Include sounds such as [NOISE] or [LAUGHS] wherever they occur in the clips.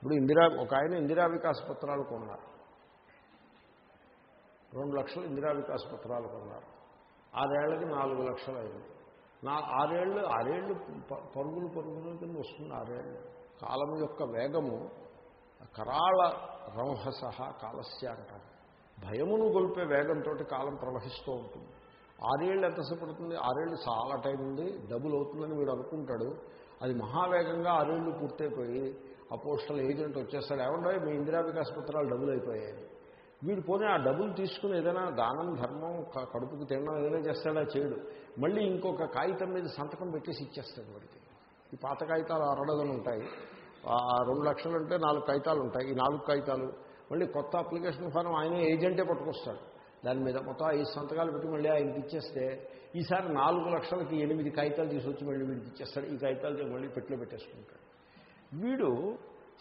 ఇప్పుడు ఇందిరా ఒక ఆయన ఇందిరా వికాస్ పత్రాలు కొన్నారు. రెండు లక్షలు ఇందిరా వికాస్ పత్రాలు కొన్నారు. ఆరేళ్ళకి నాలుగు లక్షలు అయింది. నా ఆరేళ్ళు ఆరేళ్ళు పరుగులు పరుగులు కింద వస్తుంది ఆరేళ్ళు. కాలం యొక్క వేగము కరాళ రంహస కాలస్య అంటారు. భయమును గొలిపే వేగంతో కాలం ప్రవహిస్తూ ఉంటుంది. ఆరేళ్ళు ఎంతసేపు పడుతుంది? ఆరేళ్ళు చాలా టైం ఉంది. డబుల్ అవుతుందని వీడు అనుకుంటాడు. అది మహావేగంగా ఆరేళ్ళు పూర్తయిపోయి ఆ పోస్టల్ ఏజెంట్ వచ్చేస్తాడు. ఏమంటే మీ ఇందిరా వికాస్ పత్రాలు డబుల్ అయిపోయాయి. వీడు పోనీ ఆ డబ్బులు తీసుకుని ఏదైనా దానం ధర్మం కడుపుకు కడుపుకి తినడం ఏదైనా చేస్తాడా? చేయడు. మళ్ళీ ఇంకొక కాగితం మీద సంతకం పెట్టేసి ఇచ్చేస్తాడు వాడికి. ఈ పాత కాగితాలు అరడదని ఉంటాయి. ఆ రెండు లక్షలు అంటే నాలుగు కాగితాలు ఉంటాయి. ఈ నాలుగు కాగితాలు. మళ్ళీ కొత్త అప్లికేషన్ ఫారం ఆయన ఏజెంటే పట్టుకొస్తాడు. దాని మీద మొత్తం ఐదు సంతకాలు పెట్టి మళ్ళీ ఆయనకి ఇచ్చేస్తే ఈసారి నాలుగు లక్షలకి ఎనిమిది కాగితాలు తీసుకొచ్చి మళ్ళీ వీడికి ఇచ్చేస్తాడు. ఈ కాగితాలు మళ్ళీ పెట్టులో పెట్టేసుకుంటాడు. వీడు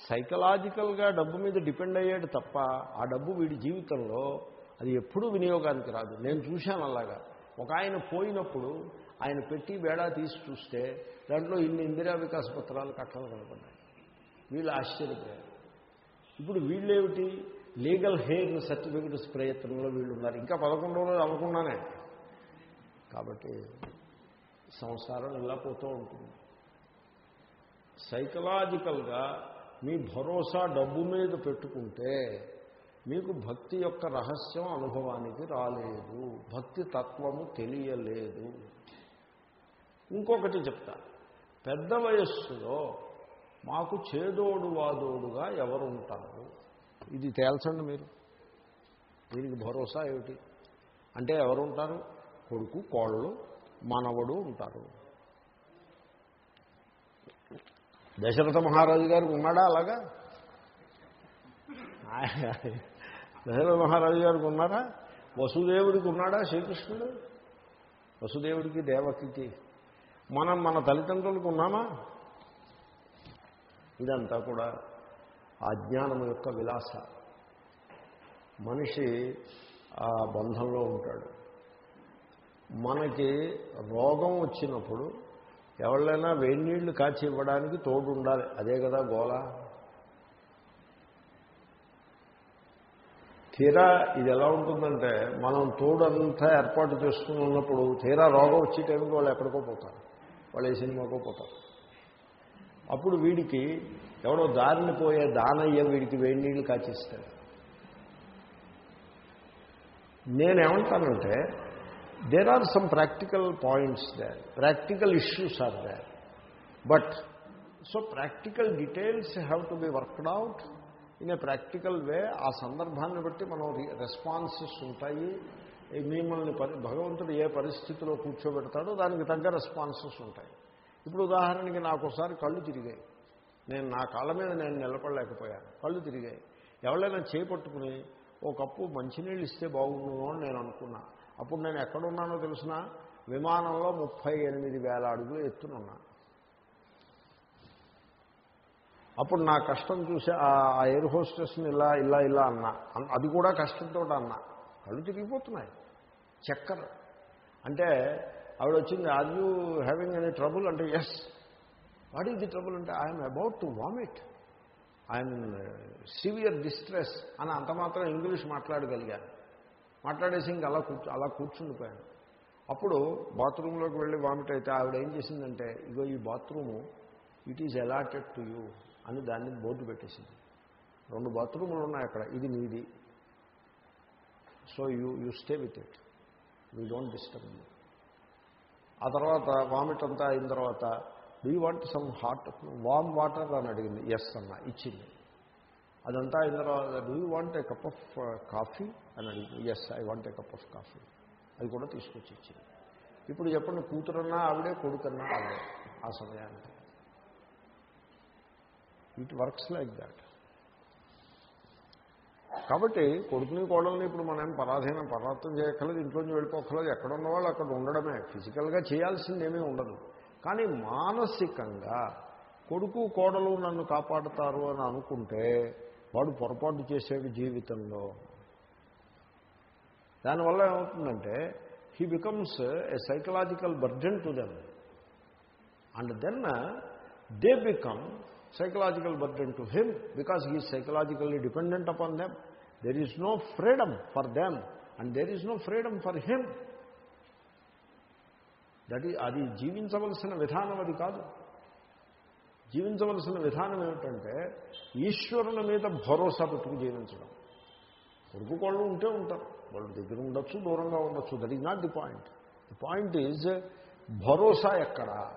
సైకలాజికల్గా డబ్బు మీద డిపెండ్ అయ్యాడు తప్ప ఆ డబ్బు వీడి జీవితంలో అది ఎప్పుడూ వినియోగానికి రాదు. నేను చూశాను అలాగా. ఒక ఆయన పోయినప్పుడు ఆయన పెట్టి బేడా తీసి చూస్తే దాంట్లో ఇన్ని ఇందిరా వికాస పత్రాలు కట్టలు కనపడ్డాయి. వీళ్ళు ఆశ్చర్యపోయారు. ఇప్పుడు వీళ్ళేమిటి? లీగల్ హెయిర్ సర్టిఫికెట్స్ ప్రయత్నంలో వీళ్ళు ఉన్నారు. ఇంకా పదకొండు రోజులు అవ్వకుండానే. కాబట్టి సంసారం ఇలా పోతూ ఉంటుంది. సైకలాజికల్గా మీ భరోసా డబ్బు మీద పెట్టుకుంటే మీకు భక్తి యొక్క రహస్యం అనుభవానికి రాలేదు. భక్తి తత్వము తెలియలేదు. ఇంకొకటి చెప్తా. పెద్ద వయస్సులో మాకు చేదోడు వాదోడుగా ఎవరు ఉంటారు ఇది తేల్చండి మీరు. దీనికి భరోసా ఏమిటి? అంటే ఎవరు ఉంటారు కొడుకు కోళ్ళు మనవడు ఉంటారు. దశరథ మహారాజు గారికి ఉన్నాడా అలాగా? దశరథ మహారాజు గారికి ఉన్నారా? వసుదేవుడికి ఉన్నాడా శ్రీకృష్ణుడు? వసుదేవుడికి దేవకికి? మనం మన తల్లిదండ్రులకు ఉన్నామా? ఇదంతా కూడా అజ్ఞానం యొక్క విలాస. మనిషి ఆ బంధంలో ఉంటాడు. మనకి రోగం వచ్చినప్పుడు ఎవళ్ళైనా వేడినీళ్ళు కాచి ఇవ్వడానికి తోడు ఉండాలి అదే కదా గోల తీరా ఇది ఎలా ఉంటుందంటే మనం తోడు అంతా ఏర్పాటు చేసుకుని ఉన్నప్పుడు తీరా రోగం వచ్చే టైంకి వాళ్ళు ఎక్కడికో పోతారు. వాళ్ళు ఏ సినిమాకో పోతారు. అప్పుడు వీడికి ఎవడో దారిని పోయే దానయ్య వీడికి వేడి నీళ్ళు కాచిస్తాడు. నేనేమంటానంటే there are some practical points there practical issues are there but so practical details have to be worked out in a practical way ఆ సందర్భాన్ని బట్టి మనం రెస్పాన్సెస్ ఉంటాయి. మిమ్మల్ని భగవంతుడు ఏ పరిస్థితిలో కూర్చోబెడతాడో దానికి తగ్గ రెస్పాన్సెస్ ఉంటాయి. ఇప్పుడు ఉదాహరణకి నాకు ఒకసారి కళ్ళు తిరిగాయి. నేను నా కాళ్ళ మీద నేను నిలబడలేకపోయాను. కళ్ళు తిరిగాయి. ఎవరైనా చేపట్టుకుని ఓ కప్పు మంచినీళ్ళు ఇస్తే బాగుండు అని నేను అనుకున్నాను అప్పుడు నేను ఎక్కడున్నానో తెలిసిన విమానంలో ముప్పై ఎనిమిది వేల అడుగులు ఎత్తునున్నా అప్పుడు నా కష్టం చూసి ఆ ఎయిర్ హోస్టెస్ని ఇలా ఇలా ఇలా అన్నా. అది కూడా కష్టంతో అన్నా. కళ్ళు తిరిగిపోతున్నాయి. చక్కర్. అంటే ఆవిడ వచ్చింది are you having any trouble అంటే yes what is the trouble అంటే I'm about to vomit I'm severe distress అని అంత మాత్రం ఇంగ్లీష్ మాట్లాడగలిగాను. మాట్లాడేసి ఇంక అలా కూర్చు అలా కూర్చుండిపోయాను. అప్పుడు బాత్రూంలోకి వెళ్ళి వామిట్ అయితే ఆవిడ ఏం చేసిందంటే ఇగో ఈ bathroom it is allotted to you అని దాన్ని బోర్డు పెట్టేసింది. రెండు బాత్రూములు ఉన్నాయి అక్కడ ఇది నీది. So you you stay with it. We don't disturb you. ఆ తర్వాత వామిట్ అంతా అయిన తర్వాత do you want some hot warm water? అని అడిగింది. ఎస్ అన్న ఇచ్చింది. అదంతా అయిన తర్వాత do you want a cup of coffee అని అడిగింది yes I want a cup of coffee అది కూడా తీసుకొచ్చి ఇచ్చింది ఇప్పుడు చెప్పండి కూతురన్నా ఆవిడే కొడుకన్నా ఆవిడే ఆ సమయానికి. ఇట్ వర్క్స్ లైక్ దాట్ కాబట్టి కొడుకుని కోడల్ని ఇప్పుడు మనం పరాధీనం పరార్థం చేయక్కర్లేదు ఇంట్లోంచి వెళ్ళిపోక్కర్లేదు ఎక్కడ ఉన్న వాళ్ళు అక్కడ ఉండడమే. ఫిజికల్గా చేయాల్సిందేమీ ఉండదు. కానీ మానసికంగా కొడుకు కోడలు నన్ను కాపాడుతారు అని అనుకుంటే వాడు పొరపాటు చేసేడు జీవితంలో. దానివల్ల ఏమవుతుందంటే he becomes a psychological burden to them and then they become psychological burden to him because he psychologically dependent upon them there is no freedom for them and there is no freedom for him that ఈ అది జీవించవలసిన విధానం అది కాదు. జీవించవలసిన విధానం ఏమిటంటే ఈశ్వరుని మీద భరోసా పెట్టుకు జీవించడం. కొడుకు వాళ్ళు ఉంటే ఉంటారు. వాళ్ళు దగ్గర ఉండొచ్చు దూరంగా ఉండొచ్చు. That is not the point the point is భరోసా ఎక్కడ?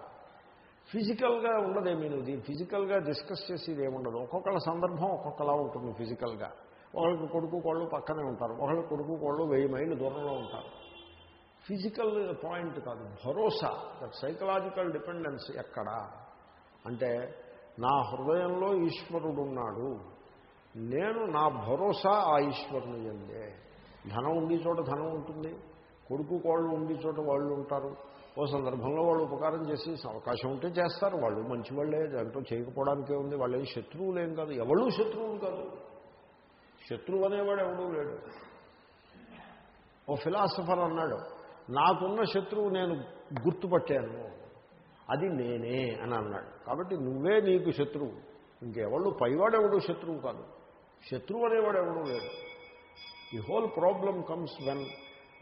ఫిజికల్గా ఉండదేమీ ఇది ఫిజికల్గా డిస్కస్ చేసేది ఏముండదు. ఒక్కొక్కళ్ళ సందర్భం ఒక్కొక్కలా ఉంటుంది ఫిజికల్గా ఒకళ్ళకి కొడుకు కోళ్ళు పక్కనే ఉంటారు. ఒకళ్ళు కొడుకు కోళ్ళు వెయ్యి మైళ్ళు దూరంలో ఉంటారు. ఫిజికల్ పాయింట్ కాదు. భరోసా దట్ సైకలాజికల్ డిపెండెన్స్ ఎక్కడ? అంటే నా హృదయంలో ఈశ్వరుడు ఉన్నాడు నేను నా భరోసా ఆ ఈశ్వరుని ఎందే ధనం ఉండి చోట ధనం ఉంటుంది. కొడుకు కోళ్ళు ఉండి చోట వాళ్ళు ఉంటారు. ఓ సందర్భంలో వాళ్ళు ఉపకారం చేసి అవకాశం ఉంటే చేస్తారు. వాళ్ళు మంచి వాళ్ళే దాంట్లో చేయకపోవడానికే ఉంది. వాళ్ళేం ఏం శత్రువులు ఏం కాదు. ఎవళ్ళు శత్రువులు కాదు. శత్రువు అనేవాడు ఎవడూ లేడు. ఓ ఫిలాసఫర్ అన్నాడు నాకున్న శత్రువు నేను గుర్తుపట్టాను. అది నేనే అని అన్నాడు. కాబట్టి నువ్వే నీకు శత్రువు. ఇంకెవళ్ళు? పైవాడెవడు? శత్రువు కాదు. శత్రువు అనేవాడు ఎవడూ లేడు the whole problem comes when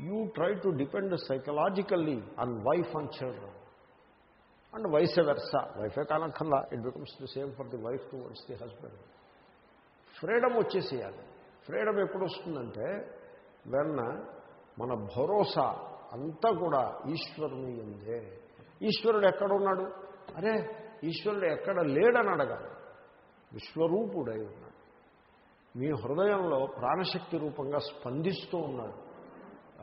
you try to depend psychologically on wife and children and vice versa వైఫే కానక్కల్లా it becomes the same for the wife towards the husband freedom వచ్చేసేయాలి. Freedom ఎప్పుడు వస్తుందంటే వెన్న మన భరోసా అంతా కూడా ఈశ్వరుని ఎందే ఈశ్వరుడు ఎక్కడున్నాడు? అరే ఈశ్వరుడు ఎక్కడ లేడని అడగాలి. విశ్వరూపుడై ఉన్నాడు. మీ హృదయంలో ప్రాణశక్తి రూపంగా స్పందిస్తూ ఉన్నాడు.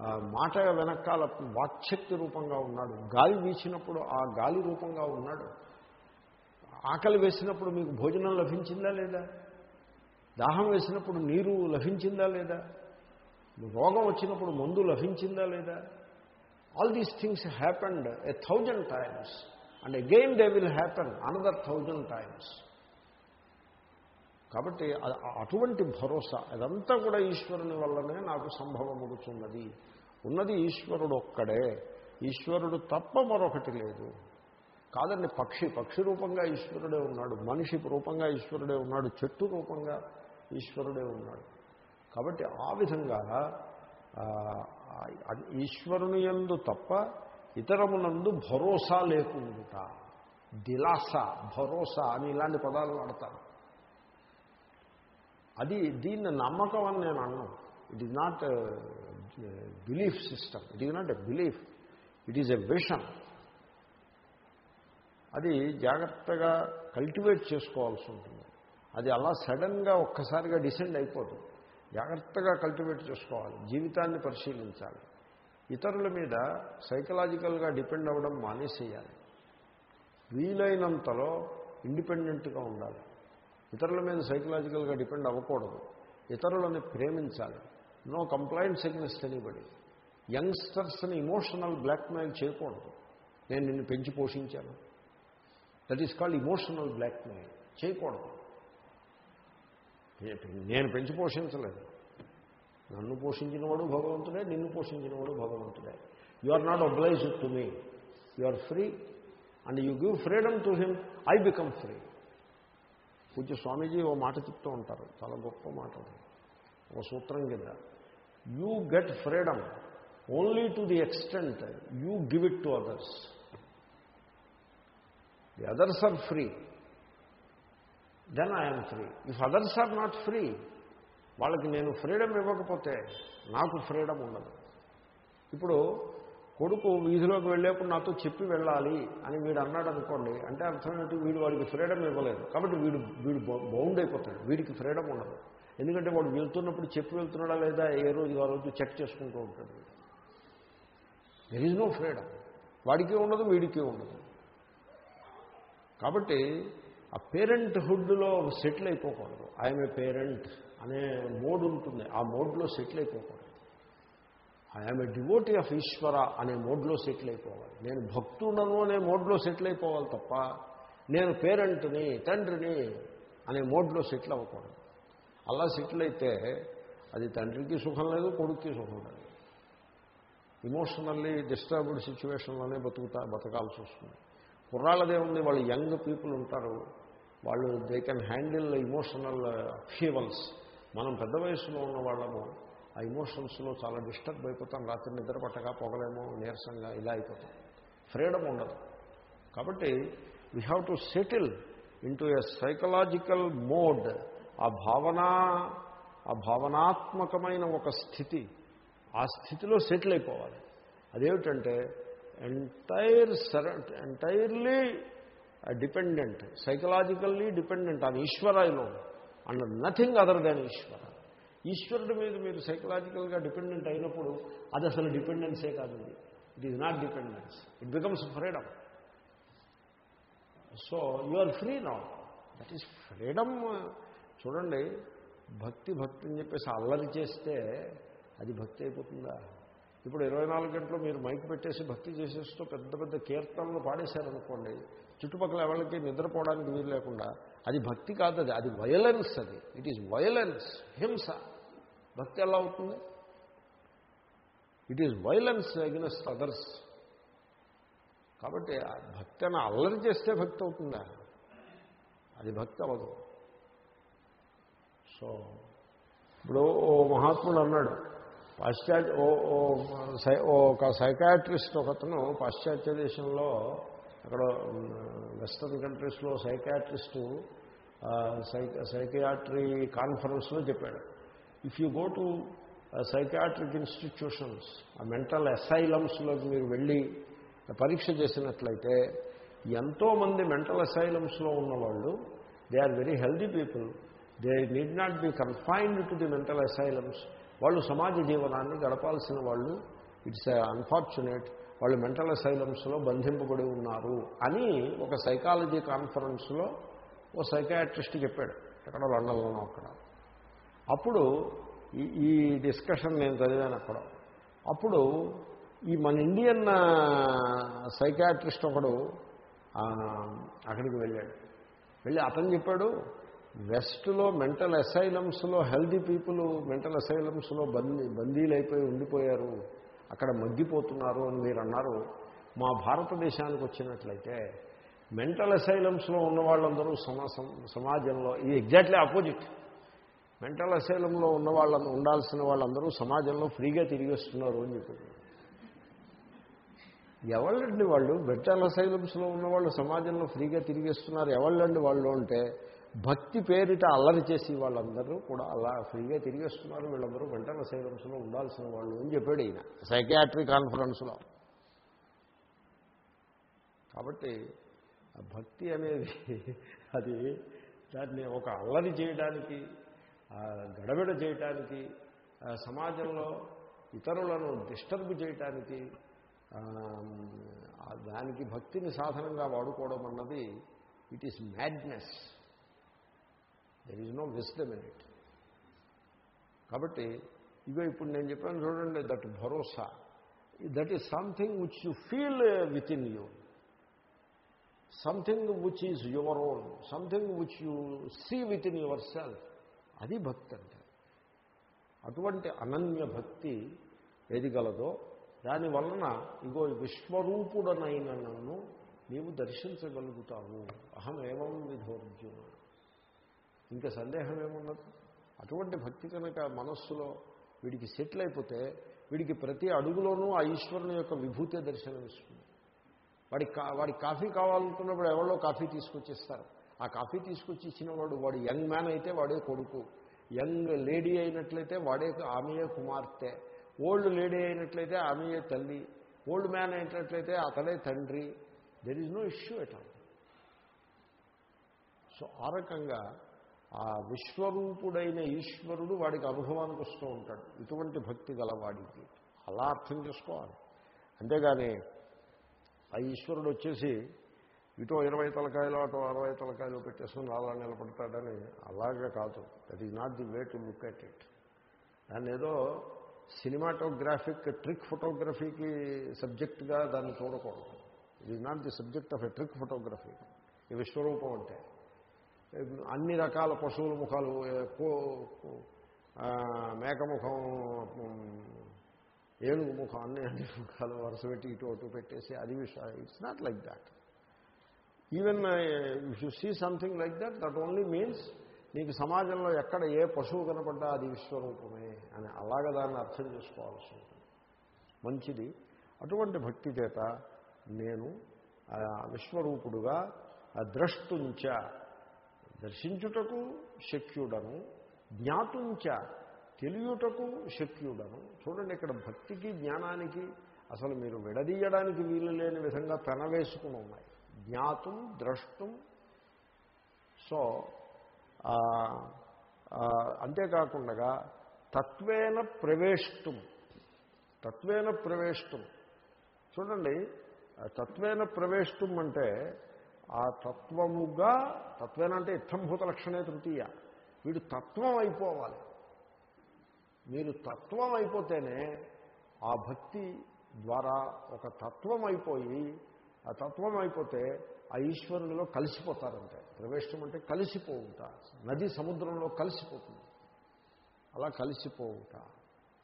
ఆ మాట వెనకాల వాక్శక్తి రూపంగా ఉన్నాడు. గాలి వీచినప్పుడు ఆ గాలి రూపంగా ఉన్నాడు. ఆకలి వేసినప్పుడు మీకు భోజనం లభించిందా లేదా? దాహం వేసినప్పుడు నీరు లభించిందా లేదా? రోగం వచ్చినప్పుడు మందు లభించిందా లేదా? All these things happened a thousand times and again they will happen another thousand times కాబట్టి అటువంటి భరోసా అదంతా కూడా ఈశ్వరుని వల్లనే నాకు సంభవమవుతున్నది ఉన్నది ఈశ్వరుడు ఒక్కడే. ఈశ్వరుడు తప్ప మరొకటి లేదు. కాదండి పక్షి పక్షి రూపంగా ఈశ్వరుడే ఉన్నాడు మనిషి రూపంగా ఈశ్వరుడే ఉన్నాడు చెట్టు రూపంగా ఈశ్వరుడే ఉన్నాడు. కాబట్టి ఆ విధంగా అది ఈశ్వరుని యందు తప్ప ఇతరమునందు భరోసా లేకుండా దిలాస భరోసా అని ఇలాంటి పదాలు వాడతారు. అది దీన్ని నమ్మకం అని నేను అన్నాను it is not belief system it is not a belief it is a vision అది జాగ్రత్తగా కల్టివేట్ చేసుకోవాల్సి ఉంటుంది. అది అలా సడన్గా ఒక్కసారిగా డిసెండ్ అయిపోతుంది. జాగ్రత్తగా కల్టివేట్ చేసుకోవాలి జీవితాన్ని పరిశీలించాలి. ఇతరుల మీద సైకలాజికల్గా డిపెండ్ అవ్వడం మానేసేయాలి. వీలైనంతలో ఇండిపెండెంట్గా ఉండాలి. ఇతరుల మీద సైకలాజికల్గా డిపెండ్ అవ్వకూడదు. ఇతరులని ప్రేమించాలి. No complaints against anybody. యంగ్స్టర్స్ని emotional blackmail చేయకూడదు. నేను నిన్ను పెంచి పోషించాను. That is called emotional blackmail. చేయకూడదు. నేను పెంచి పోషించలేదు. నన్ను పోషించినవాడు భగవంతుడే నిన్ను పోషించినవాడు భగవంతుడే. You are not obliged to me you are free and you give freedom to him I become free Pujya Swamiji ఓ మాట చెప్తూ ఉంటారు. చాలా గొప్ప మాట ఓ సూత్రం కింద. You get freedom only to the extent you give it to others the others are free then I'm free if others are not free వాళ్ళకి నేను ఫ్రీడమ్ ఇవ్వకపోతే నాకు ఫ్రీడమ్ ఉండదు. ఇప్పుడు కొడుకు వీధిలోకి వెళ్ళేప్పుడు నాతో చెప్పి వెళ్ళాలి అని వీడు అన్నాడు అనుకోండి అంటే అర్థం ఏంటి? వీడు వాడికి ఫ్రీడమ్ ఇవ్వలేదు. కాబట్టి వీడు వీడు బౌండ్ అయిపోతాడు. వీడికి ఫ్రీడమ్ ఉండదు. ఎందుకంటే వాడు వెళ్తున్నప్పుడు చెప్పి వెళ్తున్నాడా లేదా ఏ రోజు ఆ రోజు చెక్ చేసుకుంటూ ఉంటాడు. దెర్ ఈజ్ నో ఫ్రీడమ్ వాడికి ఉండదు వీడికి ఉండదు. కాబట్టి ఆ పేరెంట్హుడ్లో సెటిల్ అయిపోకూడదు ఐఎమ్ ఏ పేరెంట్ అనే మోడ్ ఉంటుంది. ఆ మోడ్లో settle అయిపోకూడదు I'm a devotee of Ishwara అనే మోడ్లో సెటిల్ అయిపోవాలి నేను భక్తుడను అనే మోడ్లో సెటిల్ అయిపోవాలి తప్ప నేను పేరెంట్ని తండ్రిని అనే మోడ్లో సెటిల్ అవ్వకూడదు అలా సెటిల్ అయితే అది తండ్రికి సుఖం లేదు కొడుక్కి సుఖం లేదు. ఇమోషనల్లీ డిస్టర్బ్డ్ సిచ్యువేషన్లోనే బతుకుతా బతకాల్సి వస్తుంది కుర్రాళ్ళదే ఉంది వాళ్ళు యంగ్ పీపుల్ ఉంటారు. వాళ్ళు they can handle emotional upheavals మనం పెద్ద వయసులో ఉన్న వాళ్ళము ఆ ఇమోషన్స్లో చాలా డిస్టర్బ్ అయిపోతాం. రాత్రి నిద్ర పట్టగా పొగలేమో నీరసంగా ఇలా అయిపోతాం. ఫ్రీడమ్ ఉండదు. కాబట్టి we have to settle into a psychological mode ఆ భావన ఆ భావనాత్మకమైన ఒక స్థితి ఆ స్థితిలో సెటిల్ అయిపోవాలి. అదేమిటంటే ఎంటైర్ సర entirely dependent psychologically dependent on ఈశ్వరాయిలో and nothing other than Ishwara ఈశ్వరుడి మీద మీరు సైకలాజికల్గా డిపెండెంట్ అయినప్పుడు అది అసలు డిపెండెన్సే కాదు it is not dependence it becomes freedom so you are free now that is freedom చూడండి భక్తి భక్తి అని చెప్పేసి అల్లరి చేస్తే అది భక్తి అయిపోతుందా? ఇప్పుడు ఇరవై నాలుగు గంటలు మీరు మైక్ పెట్టేసి భక్తి చేసేస్తూ పెద్ద పెద్ద కీర్తనలు పాడేశారనుకోండి చుట్టుపక్కల ఎవరికి నిద్రపోవడానికి వీలు లేకుండా అది భక్తి కాదు అది అది వయలెన్స్ అది. ఇట్ ఈజ్ వయలెన్స్ హింస. భక్తి ఎలా అవుతుంది? It is violence against others కాబట్టి భక్తి అని అల్లరి చేస్తే భక్తి అవుతుందా? అది భక్తి అవ్వదు. సో ఇప్పుడు ఓ మహాత్ముడు అన్నాడు పాశ్చాత్య ఓ ఓ సై ఓ ఒక సైకాట్రిస్ట్ ఒకతను పాశ్చాత్య దేశంలో అక్కడ వెస్టర్న్ కంట్రీస్లో సైకాట్రిస్టు సైక సైకియాట్రీ కాన్ఫరెన్స్లో చెప్పాడు. If you go to psychiatric institutions ఆ మెంటల్ అసైలమ్స్లోకి మీరు వెళ్ళి పరీక్ష చేసినట్లయితే ఎంతోమంది మెంటల్ అసైలమ్స్లో ఉన్నవాళ్ళు they are very healthy people they need not be confined to the mental asylums వాళ్ళు సమాజ జీవనాన్ని గడపాల్సిన వాళ్ళు ఇట్స్ అన్ఫార్చునేట్ వాళ్ళు మెంటల్ అసైలమ్స్లో బంధింపబడి ఉన్నారు అని ఒక సైకాలజీ కాన్ఫరెన్స్లో ఓ సైకాట్రిస్ట్ చెప్పాడు. ఎక్కడ లండన్లోనో అక్కడ. అప్పుడు ఈ- ఈ డిస్కషన్ నేను చదివాను అక్కడ. అప్పుడు ఈ మన ఇండియన్ సైకాట్రిస్ట్ ఒకడు అక్కడికి వెళ్ళాడు. వెళ్ళి అతను చెప్పాడు వెస్ట్లో మెంటల్ అసైలమ్స్లో హెల్దీ పీపుల్ మెంటల్ అసైలమ్స్లో బందీ బందీలు అయిపోయి ఉండిపోయారు అక్కడ మగ్గిపోతున్నారు అని మీరు అన్నారు మా భారతదేశానికి వచ్చినట్లయితే మెంటల్ అసైలమ్స్లో ఉన్న వాళ్ళందరూ సమా సమాజంలో ఇది ఎగ్జాక్ట్లీ ఆపోజిట్. మెంటల్ అసైలంలో ఉన్న వాళ్ళ ఉండాల్సిన వాళ్ళందరూ సమాజంలో ఫ్రీగా తిరిగి వస్తున్నారు అని చెప్పారు. ఎవళ్ళండి వాళ్ళు? మెంటల్ అసైలమ్స్లో ఉన్న వాళ్ళు సమాజంలో ఫ్రీగా తిరిగేస్తున్నారు ఎవళ్ళండి వాళ్ళు అంటే భక్తి పేరిట అల్లరి చేసి వాళ్ళందరూ కూడా అలా ఫ్రీగా తిరిగేస్తున్నారు. వీళ్ళందరూ మెంటల్ అసైలమ్స్లో ఉండాల్సిన వాళ్ళు అని చెప్పాడు ఈయన. సైకియాట్రీ కాన్ఫరెన్స్లో. కాబట్టి భక్తి అనేది [LAUGHS] అది దాన్ని ఒక అల్లరి చేయడానికి గడబిడ చేయటానికి సమాజంలో ఇతరులను డిస్టర్బ్ చేయటానికి దానికి భక్తిని సాధనంగా వాడుకోవడం అన్నది it is madness. There is no wisdom in it కాబట్టి ఇగో ఇప్పుడు నేను చెప్పాను చూడండి that Bharosa that is something which you feel within you something which is your own something which you see within yourself అది భక్తి అంటే. అటువంటి అనన్య భక్తి ఏది గలదో దాని వలన ఇగో విశ్వరూపుడనైన నన్ను నీవు దర్శించగలుగుతావు. అహం ఏవం విధోర్జున. ఇంకా సందేహం ఏమున్నది అటువంటి భక్తి కనుక మనస్సులో వీడికి సెటిల్ అయిపోతే వీడికి ప్రతి అడుగులోనూ ఆ ఈశ్వరుని యొక్క విభూతే దర్శనమిస్తుంది వాడికి వాడి వాడికి కాఫీ కావాలనుకున్నప్పుడు ఎవరో కాఫీ తీసుకొచ్చిస్తారు. ఆ కాఫీ తీసుకొచ్చి ఇచ్చిన వాడు వాడు యంగ్ మ్యాన్ అయితే వాడే కొడుకు. యంగ్ లేడీ అయినట్లయితే వాడే ఆమెయే కుమార్తె. ఓల్డ్ లేడీ అయినట్లయితే ఆమెయే తల్లి. ఓల్డ్ మ్యాన్ అయినట్లయితే అతడే తండ్రి. There is no issue at all so ఆ రకంగా ఆ విశ్వరూపుడైన ఈశ్వరుడు వాడికి అనుభవానికి వస్తూ ఉంటాడు. ఇటువంటి భక్తి గలవాడికి. అలా అర్థం చేసుకోవాలి. అంతేగాని ఆ ఈశ్వరుడు వచ్చేసి ఇటో ఇరవై తలకాయలు అటో అరవై తలకాయలు పెట్టేసుకుని అలా నిలబడతాడని అలాగే కాదు. That is not the way to look at it దాన్ని ఏదో సినిమాటోగ్రాఫిక్ ట్రిక్ ఫోటోగ్రఫీకి సబ్జెక్ట్గా దాన్ని చూడకూడదు. It is not the subject of a trick photography ఈ విశ్వరూపం అంటే. అన్ని రకాల పశువుల ముఖాలు మేక ముఖం ఏనుగు ముఖం అన్ని అన్ని ముఖాలు వరుస పెట్టి ఇటు అటు పెట్టేసి అది విషయం it's not like that even if you see something like that that only means నీకు సమాజంలో ఎక్కడ ఏ పశువు కనపడ్డా అది విశ్వరూపమే అని అలాగే దాన్ని అర్థం చేసుకోవాల్సి ఉంటుంది. మంచిది. అటువంటి భక్తి చేత నేను విశ్వరూపుడుగా ద్రష్టుంచ దర్శించుటకు శక్యుడను జ్ఞాతుంచ తెలియుటకు శక్యుడను. చూడండి ఇక్కడ భక్తికి జ్ఞానానికి అసలు మీరు విడదీయడానికి వీలు లేని విధంగా పెనవేసుకుని ఉన్నాయి. జ్ఞాతం ద్రష్టం. సో అంతేకాకుండా తత్వేన ప్రవేష్టం. తత్వేన ప్రవేష్టం. చూడండి తత్వేన ప్రవేష్టం అంటే ఆ తత్వముగా తత్వేనంటే ఇత్తంభూత లక్షణే తృతీయ. వీడు తత్వం అయిపోవాలి. మీరు తత్వం అయిపోతేనే ఆ భక్తి ద్వారా ఒక తత్వం అయిపోయి ఆ తత్వం అయిపోతే ఆ ఈశ్వరునిలో కలిసిపోతారంటే. ప్రవేశం అంటే కలిసిపోవుట. నది సముద్రంలో కలిసిపోతుంది. అలా కలిసిపోవుట.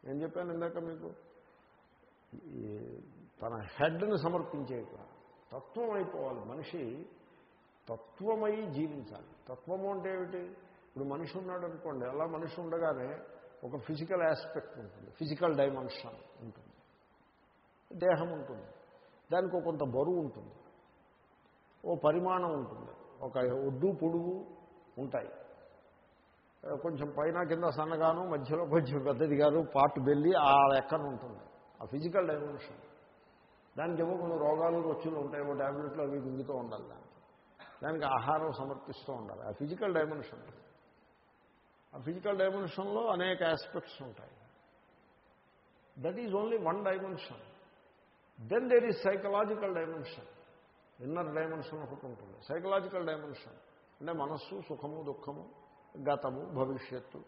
నేను చెప్పాను ఇందాక మీకు ఈ తన హెడ్ని సమర్పించేట. తత్వం అయిపోవాలి మనిషి తత్వమై జీవించాలి. తత్వము అంటే ఏమిటి? ఇప్పుడు మనిషి ఉన్నాడు అనుకోండి అలా మనిషి ఉండగానే ఒక ఫిజికల్ ఆస్పెక్ట్ ఉంటుంది ఫిజికల్ డైమెన్షన్ ఉంటుంది. దేహం ఉంటుంది దానికి కొంత బరువు ఉంటుంది ఓ పరిమాణం ఉంటుంది ఒక ఒడ్డు పొడుగు ఉంటాయి. కొంచెం పైన కింద సన్నగాను మధ్యలో కొంచెం పెద్దదిగాను పార్ట్ వెళ్ళి ఆ లెక్కన ఉంటుంది. ఆ ఫిజికల్ డైమెన్షన్ దానికి ఏమో కొన్ని రోగాలు రొచ్చులు ఉంటాయి ఏమో ట్యాబ్లెట్లు అవి మింగుతూ ఉండాలి దానికి దానికి ఆహారం సమర్పిస్తూ ఉండాలి. ఆ ఫిజికల్ డైమెన్షన్ ఆ ఫిజికల్ డైమెన్షన్లో అనేక ఆస్పెక్ట్స్ ఉంటాయి. That is only one dimension then there is psychological dimension inner dimension ఒకటి ఉంటుంది. సైకలాజికల్ డైమెన్షన్ అంటే మనస్సు సుఖము దుఃఖము గతము భవిష్యత్తు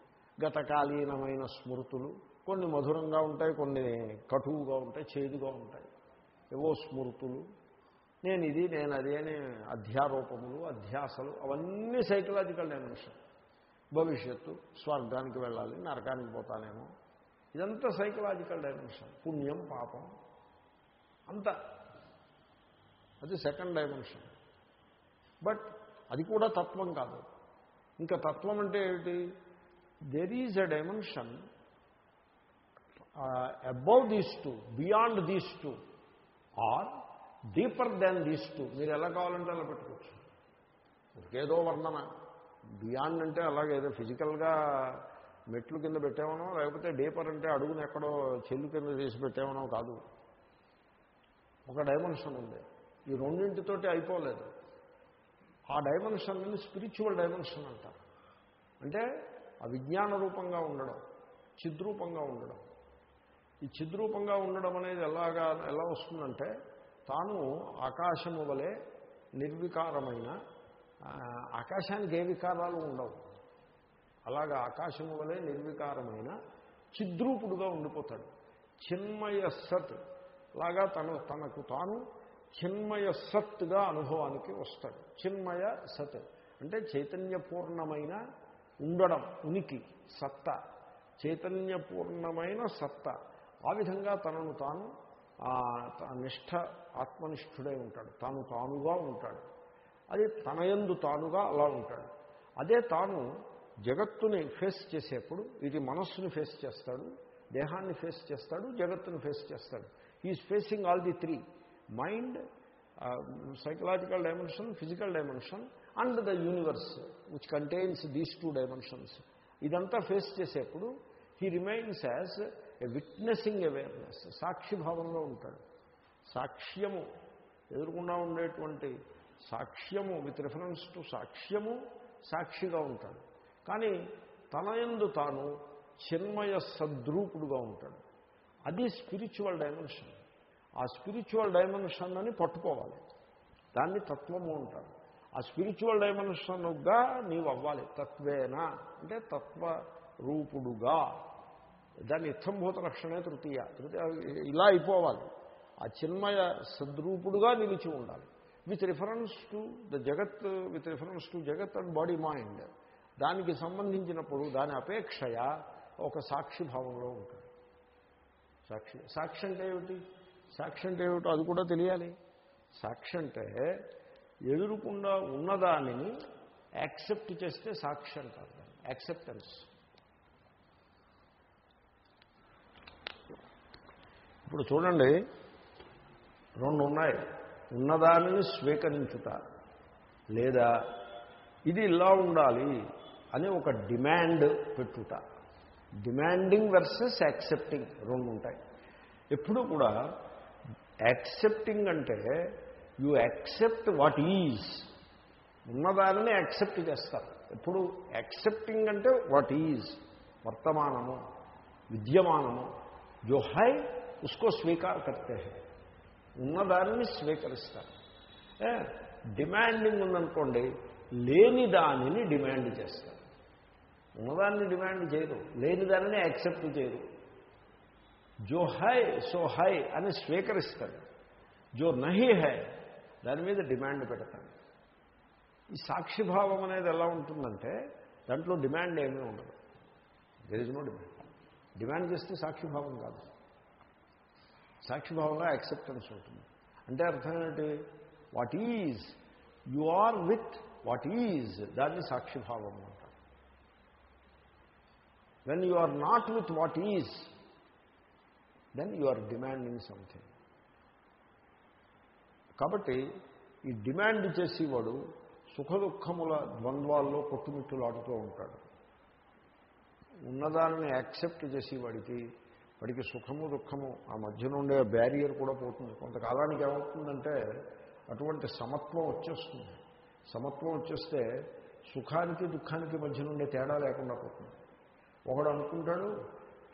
గతకాలీనమైన స్మృతులు. కొన్ని మధురంగా ఉంటాయి కొన్ని కటువుగా ఉంటాయి చేదుగా ఉంటాయి. ఏవో స్మృతులు నేను ఇది నేను అది అని అధ్యారూపములు అధ్యాసలు అవన్నీ సైకలాజికల్ డైమెన్షన్. భవిష్యత్తు స్వర్గానికి వెళ్ళాలి నరకానికి పోతానేమో. ఇదంతా సైకలాజికల్ డైమెన్షన్. పుణ్యం పాపం. అంత. అది సెకండ్ డైమెన్షన్. బట్ అది కూడా తత్వం కాదు. ఇంకా తత్వం అంటే ఏమిటి? There is a dimension above these two beyond these two or deeper than these two. మీరు ఎలా కావాలంటే అలా పెట్టుకోవచ్చు. ఇంకేదో వర్ణన. బియాండ్ అంటే అలాగేదో ఫిజికల్గా మెట్లు కింద పెట్టామనో లేకపోతే డీపర్ అంటే అడుగును ఎక్కడో చెల్లు కింద తీసి పెట్టామనో కాదు. ఒక డైమెన్షన్ ఉంది. ఈ రెండింటితోటి అయిపోలేదు. ఆ డైమెన్షన్ని స్పిరిచువల్ డైమెన్షన్ అంటారు. అంటే ఆ విజ్ఞాన రూపంగా ఉండడం చిద్రూపంగా ఉండడం. ఈ చిద్రూపంగా ఉండడం అనేది ఎలాగా ఎలా వస్తుందంటే తాను ఆకాశము వలె నిర్వికారమైన ఆకాశానికి ఏ వికారాలు ఉండవు. అలాగా ఆకాశము వలె నిర్వికారమైన చిద్రూపుడుగా ఉండిపోతాడు. చిన్మయ సత్. లాగా తను తనకు తాను చిన్మయ సత్గా అనుభవానికి వస్తాడు. చిన్మయ సత్. అంటే చైతన్యపూర్ణమైన ఉండడం ఉనికి సత్త. చైతన్యపూర్ణమైన సత్త. ఆ విధంగా తనను తాను ఆ, నిష్ఠ ఆత్మనిష్ఠుడై ఉంటాడు. తాను తానుగా ఉంటాడు. అది తనయందు తానుగా అలా ఉంటాడు. అదే తాను జగత్తుని ఫేస్ చేసేప్పుడు ఇది మనస్సుని ఫేస్ చేస్తాడు దేహాన్ని ఫేస్ చేస్తాడు జగత్తుని ఫేస్ చేస్తాడు. Is facing all the three mind psychological dimension physical dimension and the universe which contains these two dimensions ఇదంతా ఫేస్ చేసేప్పుడు he remains as a witnessing awareness సాక్షిభావంలో ఉంటాడు. సాక్ష్యము ఎదురుకుండా ఉండేటువంటి సాక్ష్యము విత్ రిఫరెన్స్ టు సాక్ష్యము సాక్షిగా ఉంటాడు. కానీ తన యందు తాను చిన్మయ సద్రూపుడుగా ఉంటాడు. అది స్పిరిచువల్ డైమెన్షన్ ఆ స్పిరిచువల్ డైమెన్షన్ అని పట్టుకోవాలి. దాన్ని తత్వము అంటారు. ఆ స్పిరిచువల్ డైమెన్షన్గా నీవు అవ్వాలి. తత్వేనా? అంటే తత్వ రూపుడుగా. దాన్ని ఇత్తంభూత లక్షణే తృతీయ. తృతీయ ఇలా అయిపోవాలి. ఆ చిన్మయ సద్రూపుడుగా నిలిచి ఉండాలి. విత్ రిఫరెన్స్ టు ద జగత్ విత్ రిఫరెన్స్ టు జగత్ అండ్ బాడీ మైండ్ దానికి సంబంధించినప్పుడు దాని అపేక్షయ ఒక సాక్షి భావంలో ఉంటుంది సాక్షి సాక్షి అంటే ఏమిటి? సాక్షి అంటే ఏమిటో అది కూడా తెలియాలి. సాక్షి అంటే ఎదురుకుండా ఉన్నదానిని యాక్సెప్ట్ చేస్తే సాక్షి అంటారు యాక్సెప్టెన్స్ ఇప్పుడు చూడండి రెండు ఉన్నాయి. ఉన్నదానిని స్వీకరించుట లేదా ఇది ఇలా ఉండాలి అని ఒక డిమాండ్ పెట్టుట. డిమాండింగ్ వర్సెస్ యాక్సెప్టింగ్ రెండు ఉంటాయి. ఎప్పుడు కూడా యాక్సెప్టింగ్ అంటే యు యాక్సెప్ట్ వాట్ ఈజ్. ఉన్నదానిని యాక్సెప్ట్ చేస్తారు. ఎప్పుడు యాక్సెప్టింగ్ అంటే వాట్ ఈజ్. వర్తమానము విద్యమానము. జో హై ఉస్కో స్వీకార్ కర్తే హై ఉన్నదానిని స్వీకరిస్తారు। డిమాండింగ్ ఉందనుకోండి లేని దానిని డిమాండ్ చేస్తారు। ఉన్నదాన్ని డిమాండ్ చేయరు లేని దానిని యాక్సెప్ట్ చేయరు। జో హై సో హై అని స్వీకరిస్తాడు జో నహి హై దాని మీద డిమాండ్ పెడతాడు ఈ సాక్షిభావం అనేది ఎలా ఉంటుందంటే దాంట్లో డిమాండ్ ఏమీ ఉండదు। There is no demand demand చేస్తే సాక్షిభావం కాదు। సాక్షిభావంలో యాక్సెప్టెన్స్ ఉంటుంది అంటే అర్థం ఏంటి? What is you are with what is దాన్ని సాక్షిభావం అంటారు. When you are not with what is then you are demanding something కాబట్టి ఈ డిమాండ్ చేసేవాడు సుఖ దుఃఖముల ద్వంద్వాల్లో కొట్టుమిట్టులాడుతూ ఉంటాడు. ఉన్నదానిని యాక్సెప్ట్ చేసేవాడికి వాడికి సుఖము దుఃఖము ఆ మధ్యన ఉండే బ్యారియర్ కూడా పోతుంది. కొంతకాలానికి ఏమవుతుందంటే అటువంటి సమత్వం వచ్చేస్తుంది. సమత్వం వచ్చేస్తే సుఖానికి దుఃఖానికి మధ్య నుండే తేడా లేకుండా పోతుంది. ఒకడు అనుకుంటాడు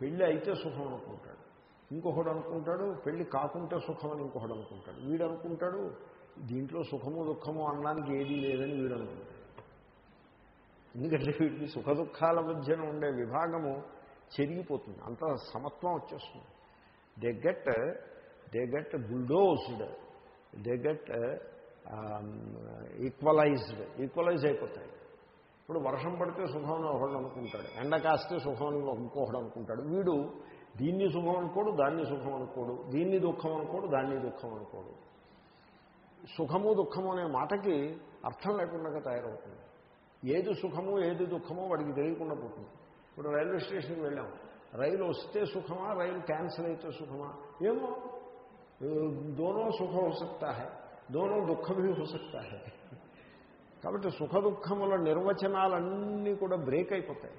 పెళ్ళి అయితే సుఖం అనుకుంటాడు. ఇంకొకడు అనుకుంటాడు పెళ్ళి కాకుంటే సుఖం అని ఇంకొకడు అనుకుంటాడు. వీడు అనుకుంటాడు దీంట్లో సుఖము దుఃఖము అనడానికి ఏదీ లేదని వీడు అనుకుంటాడు ఎందుకంటే వీటికి సుఖ దుఃఖాల మధ్యన ఉండే విభాగము చెరిగిపోతుంది. అంత సమత్వం వచ్చేస్తుంది. They get they get bulldozed they get equalized equalize అయిపోతాయి. ఇప్పుడు వర్షం పడితే సుఖం ఒకడు అనుకుంటాడు ఎండ కాస్తే సుఖం ఇంకొకడు అనుకుంటాడు. వీడు దీన్ని సుఖం అనుకోడు దాన్ని సుఖం అనుకోడు. దీన్ని దుఃఖం అనుకోడు దాన్ని దుఃఖం అనుకోడు. సుఖము దుఃఖము అనే మాటకి అర్థం లేకుండా తయారవుతుంది. ఏది సుఖము ఏది దుఃఖమో వాడికి తెలియకుండా పోతుంది. ఇప్పుడు రైల్వే స్టేషన్కి వెళ్ళాం. రైలు వస్తే సుఖమా? రైలు క్యాన్సిల్ అయితే సుఖమా? ఏమో. దోనో సుఖం హో హై. దోనో దుఃఖమే భీ హై కాబట్టి సుఖ దుఃఖముల నిర్వచనాలన్నీ కూడా బ్రేక్ అయిపోతాయి.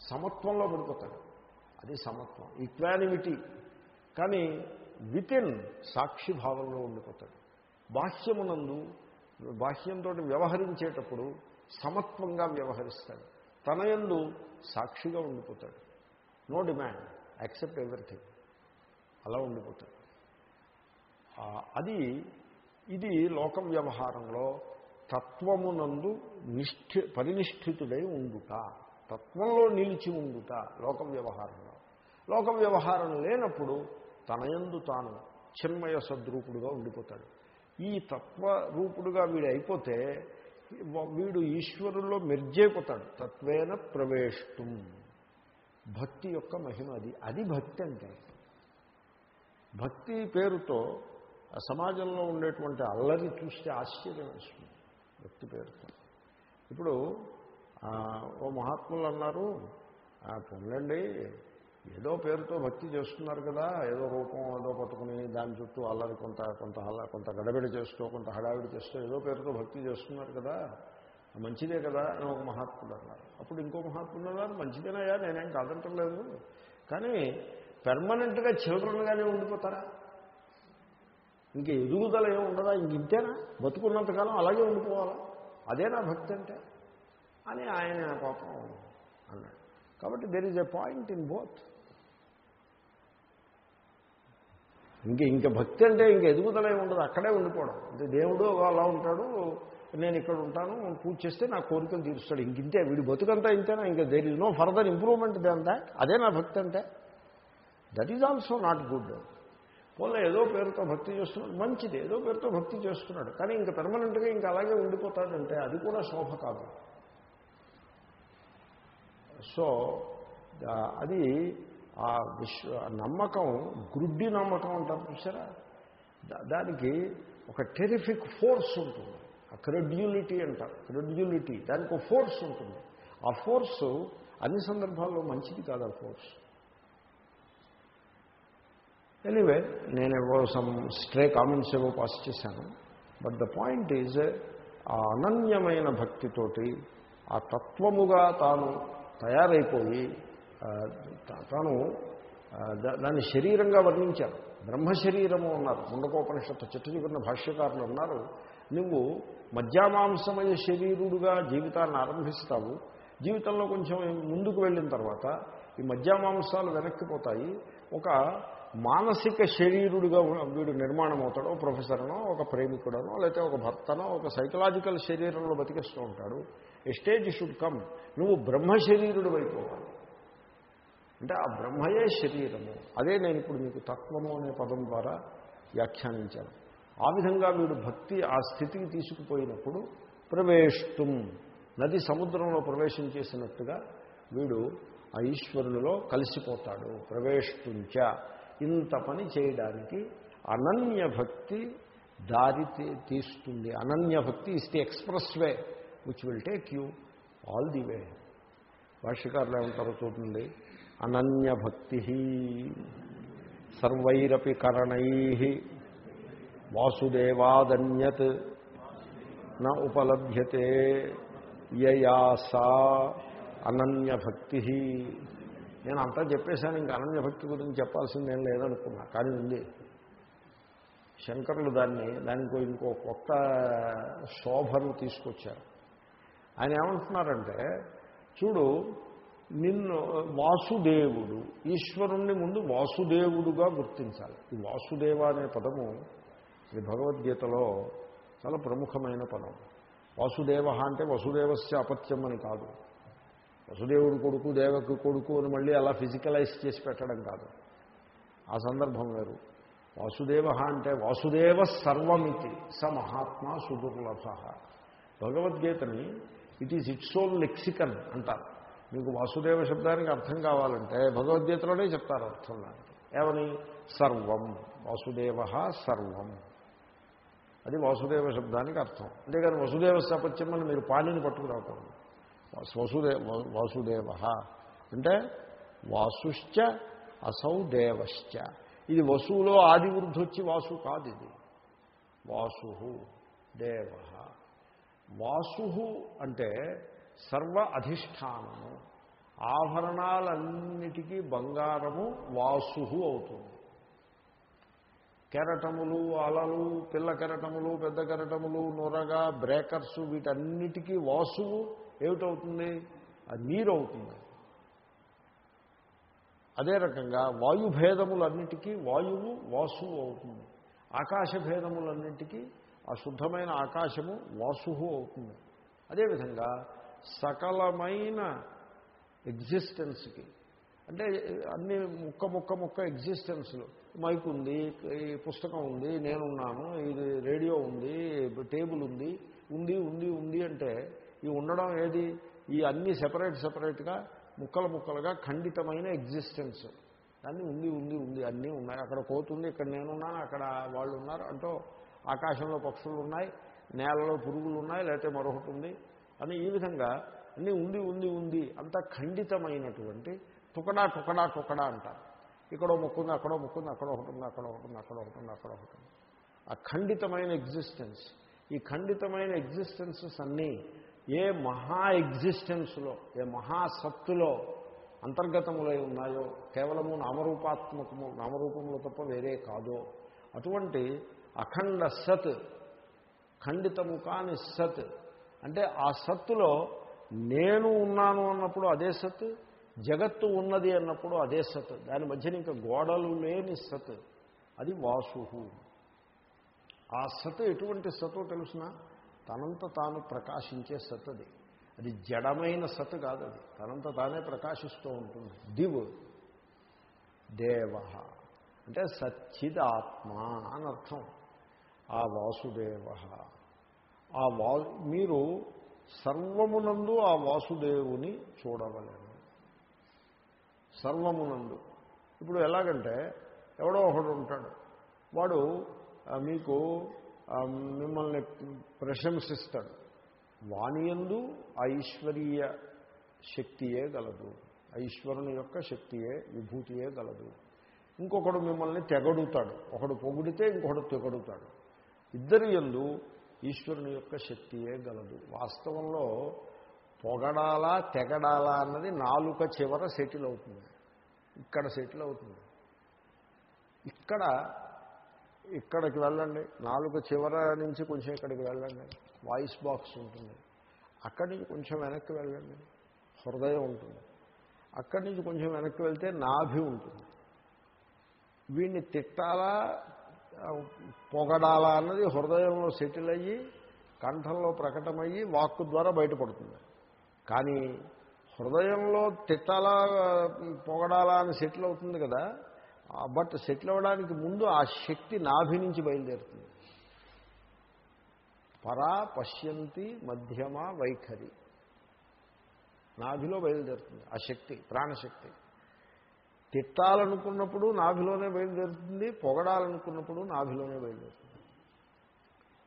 సమత్వంలో పడిపోతాయి. అది సమత్వం. ఈక్వానిమిటీ. కానీ వితిన్ సాక్షి భావంలో ఉండిపోతాడు బాహ్యమునందు బాహ్యంతో వ్యవహరించేటప్పుడు సమత్వంగా వ్యవహరిస్తాడు తన యందు సాక్షిగా ఉండిపోతాడు. నో డిమాండ్ యాక్సెప్ట్ ఎవ్రీథింగ్ అలా ఉండిపోతాడు. అది ఇది లోక వ్యవహారంలో తత్వమునందు నిష్ఠి పరినిష్ఠితుడై ఉండుట తత్వంలో నిలిచి ఉండుట లోక వ్యవహారంలో లోక వ్యవహారం లేనప్పుడు తనయందు తాను చిన్మయ సద్రూపుడుగా ఉండిపోతాడు. ఈ తత్వరూపుడుగా వీడు అయిపోతే వీడు ఈశ్వరుల్లో మెర్జైపోతాడు తత్వేన ప్రవేశం భక్తి యొక్క మహిమ అది. అది భక్తి అంటే. భక్తి పేరుతో సమాజంలో ఉండేటువంటి అల్లరి చూస్తే ఆశ్చర్యం వేస్తుంది. భక్తి పేరుతో. ఇప్పుడు ఓ మహాత్ములు అన్నారు "ఆ, పొందండి ఏదో పేరుతో భక్తి చేస్తున్నారు కదా ఏదో రూపం ఏదో పట్టుకుని దాని చుట్టూ అల్లరి కొంత కొంత అల్ల కొంత గడబిడ చేస్తూ కొంత హడావిడి చేస్తూ ఏదో పేరుతో భక్తి చేస్తున్నారు కదా మంచిదే కదా అని ఒక మహాత్ముడు అన్నారు. అప్పుడు ఇంకో మహాత్ముడు అన్నారు మంచిదేనాయా నేనేం కాదంటలేదు కానీ పెర్మనెంట్గా చిల్డ్రన్గానే ఉండిపోతారా? ఇంక ఎదుగుదల ఏమి ఉండదా? ఇంక ఇంతేనా? బతుకున్నంతకాలం అలాగే ఉండిపోవాలా? అదేనా భక్తి అంటే? అని ఆయన పాపం అన్నాడు. కాబట్టి there is a point in both ఇంక ఇంక భక్తి అంటే ఇంక ఎదుగుదల ఉండదు అక్కడే ఉండిపోవడం. అంటే దేవుడు అలా ఉంటాడు నేను ఇక్కడ ఉంటాను పూజ చేస్తే నా కోరికలు తీరుస్తాడు. ఇంక ఇంతే వీడి బతుకంతా ఇంతేనా? ఇంకా there is no further improvement than that అదే నా భక్తి అంటే. That is also not good పోలే ఏదో పేరుతో భక్తి చేస్తున్నాడు. మంచిది ఏదో పేరుతో భక్తి చేస్తున్నాడు. కానీ ఇంకా పెర్మనెంట్గా ఇంకా అలాగే ఉండిపోతాడంటే అది కూడా శోభ కాదు. సో అది ఆ విశ్వ నమ్మకం గ్రుడ్డి నమ్మకం అంటారు చూసారా? దా- దానికి ఒక టెరిఫిక్ ఫోర్స్ ఉంటుంది. ఆ క్రెడ్యులిటీ అంటారు. క్రెడ్యులిటీ దానికి ఒక ఫోర్స్ ఉంటుంది. ఆ ఫోర్స్ అన్ని సందర్భాల్లో మంచిది కాదు ఆ ఫోర్స్ ఎనీవే నేను ఏవో సమ్ స్ట్రే కామెంట్స్ ఏవో పాస్ చేశాను. బట్ ద పాయింట్ ఈజ్ ఆ అనన్యమైన భక్తితోటి ఆ తత్వముగా తాను తయారైపోయి తాను దా- దాన్ని శరీరంగా వర్ణించారు. బ్రహ్మశరీరము ఉన్నారు ముండకోపనిషత్తు చిట్టచిగురిన భాష్యకారులు ఉన్నారు నువ్వు మధ్యామాంసమయ శరీరుడుగా జీవితాన్ని ఆరంభిస్తావు. జీవితంలో కొంచెం ముందుకు వెళ్ళిన తర్వాత ఈ మధ్యామాంసాలు వెనక్కిపోతాయి ఒక మానసిక శరీరుడుగా వీడు నిర్మాణం అవుతాడో ఒక ప్రొఫెసర్నో ఒక ప్రేమికుడనో లేకపోతే ఒక భర్తనో ఒక సైకలాజికల్ శరీరంలో బతికిస్తూ ఉంటాడు. Stage stage should come. నువ్వు బ్రహ్మ శరీరుడు అయిపోవాలి. అంటే ఆ బ్రహ్మయే శరీరము. అదే నేను ఇప్పుడు మీకు తత్వము అనే పదం ద్వారా వ్యాఖ్యానించాను. ఆ విధంగా వీడు భక్తి ఆ స్థితికి తీసుకుపోయినప్పుడు ప్రవేశం నది సముద్రంలో ప్రవేశం చేసినట్టుగా వీడు ఆ ఈశ్వరునిలో కలిసిపోతాడు. ప్రవేశించ ఇంత పని చేయడానికి అనన్య భక్తి దారి తీ- తీస్తుంది. అనన్య భక్తి is the express way which will take you all the way. భాష్యకారులు ఏమంటారో చూడండి. అనన్య భక్తి సర్వైరపి కరణై వాసుదేవాదన్యత్ న ఉపలభ్యతే యయాసా అనన్య భక్తి నేను అంతా చెప్పేశాను ఇంకా అనన్య భక్తి గురించి చెప్పాల్సిందేం లేదనుకున్నా కానీ ఉంది. శంకరులు దాన్ని దానికి ఇంకో కొత్త శోభను తీసుకొచ్చారు. ఆయన ఏమంటున్నారంటే చూడు నిన్ను వాసుదేవుడు. ఈశ్వరుణ్ణి ముందు వాసుదేవుడుగా గుర్తించాలి. ఈ వాసుదేవ అనే పదము శ్రీ భగవద్గీతలో చాలా ప్రముఖమైన పదం. వాసుదేవ అంటే వసుదేవస్య అపత్యం అని కాదు. వసుదేవుడు కొడుకు దేవకి కొడుకు అని మళ్ళీ అలా ఫిజికలైజ్ చేసి పెట్టడం కాదు. ఆ సందర్భం వేరు. వాసుదేవ అంటే వాసుదేవ సర్వమితి స మహాత్మా సుదుర్లభ. భగవద్గీతని it is its own lexicon అంటారు. మీకు వాసుదేవ శబ్దానికి అర్థం కావాలంటే భగవద్గీతలోనే చెప్తారు అర్థం దానికి. ఏమని? సర్వం. వాసుదేవ సర్వం. అది వాసుదేవ శబ్దానికి అర్థం. అంతేగాని వసుదేవ సపత్యమని మీరు పాణిని పట్టుకురాకూడదు వసుదే వాసుదేవ అంటే వాసుశ్చ అసౌ దేవశ్చ. ఇది వసువులో ఆది వృద్ధి వచ్చి వాసు కాదు ఇది వాసు దేవ. వాసు అంటే సర్వ అధిష్టానము. ఆభరణాలన్నిటికీ బంగారము వాసు అవుతుంది. కెరటములు అలలు పిల్ల కెరటములు పెద్ద కెరటములు నొరగ బ్రేకర్స్ వీటన్నిటికీ వాసువు ఏమిటవుతుంది? అది నీరు అవుతుంది అదే రకంగా వాయుభేదములన్నిటికీ వాయువు వాసువు అవుతుంది. ఆకాశ భేదములన్నింటికీ ఆ శుద్ధమైన ఆకాశము వాసు అవుతుంది. అదేవిధంగా సకలమైన ఎగ్జిస్టెన్స్కి అంటే అన్ని ముక్క ముక్క ముక్క ఎగ్జిస్టెన్స్లు మైక్ ఉంది ఈ పుస్తకం ఉంది నేనున్నాను ఇది రేడియో ఉంది టేబుల్ ఉంది ఉంది ఉంది ఉంది అంటే ఈ ఉండడం ఏది? ఈ అన్ని సెపరేట్ సెపరేట్గా ముక్కలు ముక్కలుగా ఖండితమైన ఎగ్జిస్టెన్స్ దాన్ని ఉంది ఉంది ఉంది అన్నీ ఉన్నాయి. అక్కడ కోతుంది ఇక్కడ నేనున్నాను అక్కడ వాళ్ళు ఉన్నారు అంటూ ఆకాశంలో పక్షులు ఉన్నాయి నేలలో పురుగులు ఉన్నాయి లేకపోతే మరొకటి ఉంది. అని ఈ విధంగా అన్నీ ఉంది ఉంది ఉంది అంత ఖండితమైనటువంటి టుకడా టుకడా టుకడా అంటారు. ఇక్కడో ముక్కుంది అక్కడో ముక్కుంది అక్కడ ఒకటి ఉంది అక్కడ ఒకటి ఉంది అక్కడ ఒకటి ఉంది అక్కడ ఒకటి ఉంది ఆ ఖండితమైన ఎగ్జిస్టెన్స్ ఈ ఖండితమైన ఎగ్జిస్టెన్సెస్ అన్నీ ఏ మహా ఎగ్జిస్టెన్స్లో ఏ మహాసత్తులో అంతర్గతములై ఉన్నాయో కేవలము నామరూపాత్మకము నామరూపములు తప్ప వేరే కాదో. అటువంటి అఖండ సత్ ఖండితము కాని సత్ అంటే ఆ సత్తులో నేను ఉన్నాను అన్నప్పుడు అదే సత్ జగత్తు ఉన్నది అన్నప్పుడు అదే సత్ దాని మధ్యన ఇంకా గోడలు లేని సత్ అది వాసు ఆ సత్ ఎటువంటి సతో తెలుసిన? తనంత తాను ప్రకాశించే సత్ అది. అది జడమైన సత్ కాదు అది. తనంత తానే ప్రకాశిస్తూ ఉంటుంది. దివ్. దేవ అంటే సచ్చిదాత్మ అని అర్థం. ఆ వాసుదేవ ఆ వా మీరు సర్వమునందు ఆ వాసుదేవుని చూడవలేము సర్వమునందు. ఇప్పుడు ఎలాగంటే ఎవడో ఒకడు ఉంటాడు. వాడు మీకు మిమ్మల్ని ప్రశంసిస్తాడు. వాణియందు ఆ ఈశ్వరీయ శక్తియే గలదు. ఆ ఈశ్వరుని యొక్క శక్తియే విభూతియే గలదు. ఇంకొకడు మిమ్మల్ని తెగడుతాడు. ఒకడు పొగిడితే ఇంకొకడు తెగడుతాడు. ఇద్దరి ఎందు ఈశ్వరుని యొక్క శక్తియే గలదు. వాస్తవంలో పొగడాలా తెగడాలా అన్నది నాలుక చివర సెటిల్ అవుతుంది. ఇక్కడ సెటిల్ అవుతుంది. ఇక్కడ ఇక్కడికి వెళ్ళండి. నాలుగు చివర నుంచి కొంచెం ఇక్కడికి వెళ్ళండి. వాయిస్ బాక్స్ ఉంటుంది. అక్కడి నుంచి కొంచెం వెనక్కి వెళ్ళండి. హృదయం ఉంటుంది. అక్కడి నుంచి కొంచెం వెనక్కి వెళ్తే నాభి ఉంటుంది. వీడిని తిట్టాలా పొగడాల అన్నది హృదయంలో సెటిల్ అయ్యి కంఠంలో ప్రకటమయ్యి వాక్కు ద్వారా బయటపడుతుంది. కానీ హృదయంలో తిట్టాల పొగడాల అని సెటిల్ అవుతుంది కదా బట్ సెటిల్ అవ్వడానికి ముందు ఆ శక్తి నాభి నుంచి బయలుదేరుతుంది. పరా పశ్యంతి మధ్యమ వైఖరి. నాభిలో బయలుదేరుతుంది ఆ శక్తి ప్రాణశక్తి. తిట్టాలనుకున్నప్పుడు నాభిలోనే బయలుదేరుతుంది పొగడాలనుకున్నప్పుడు నాభిలోనే బయలుదేరుతుంది.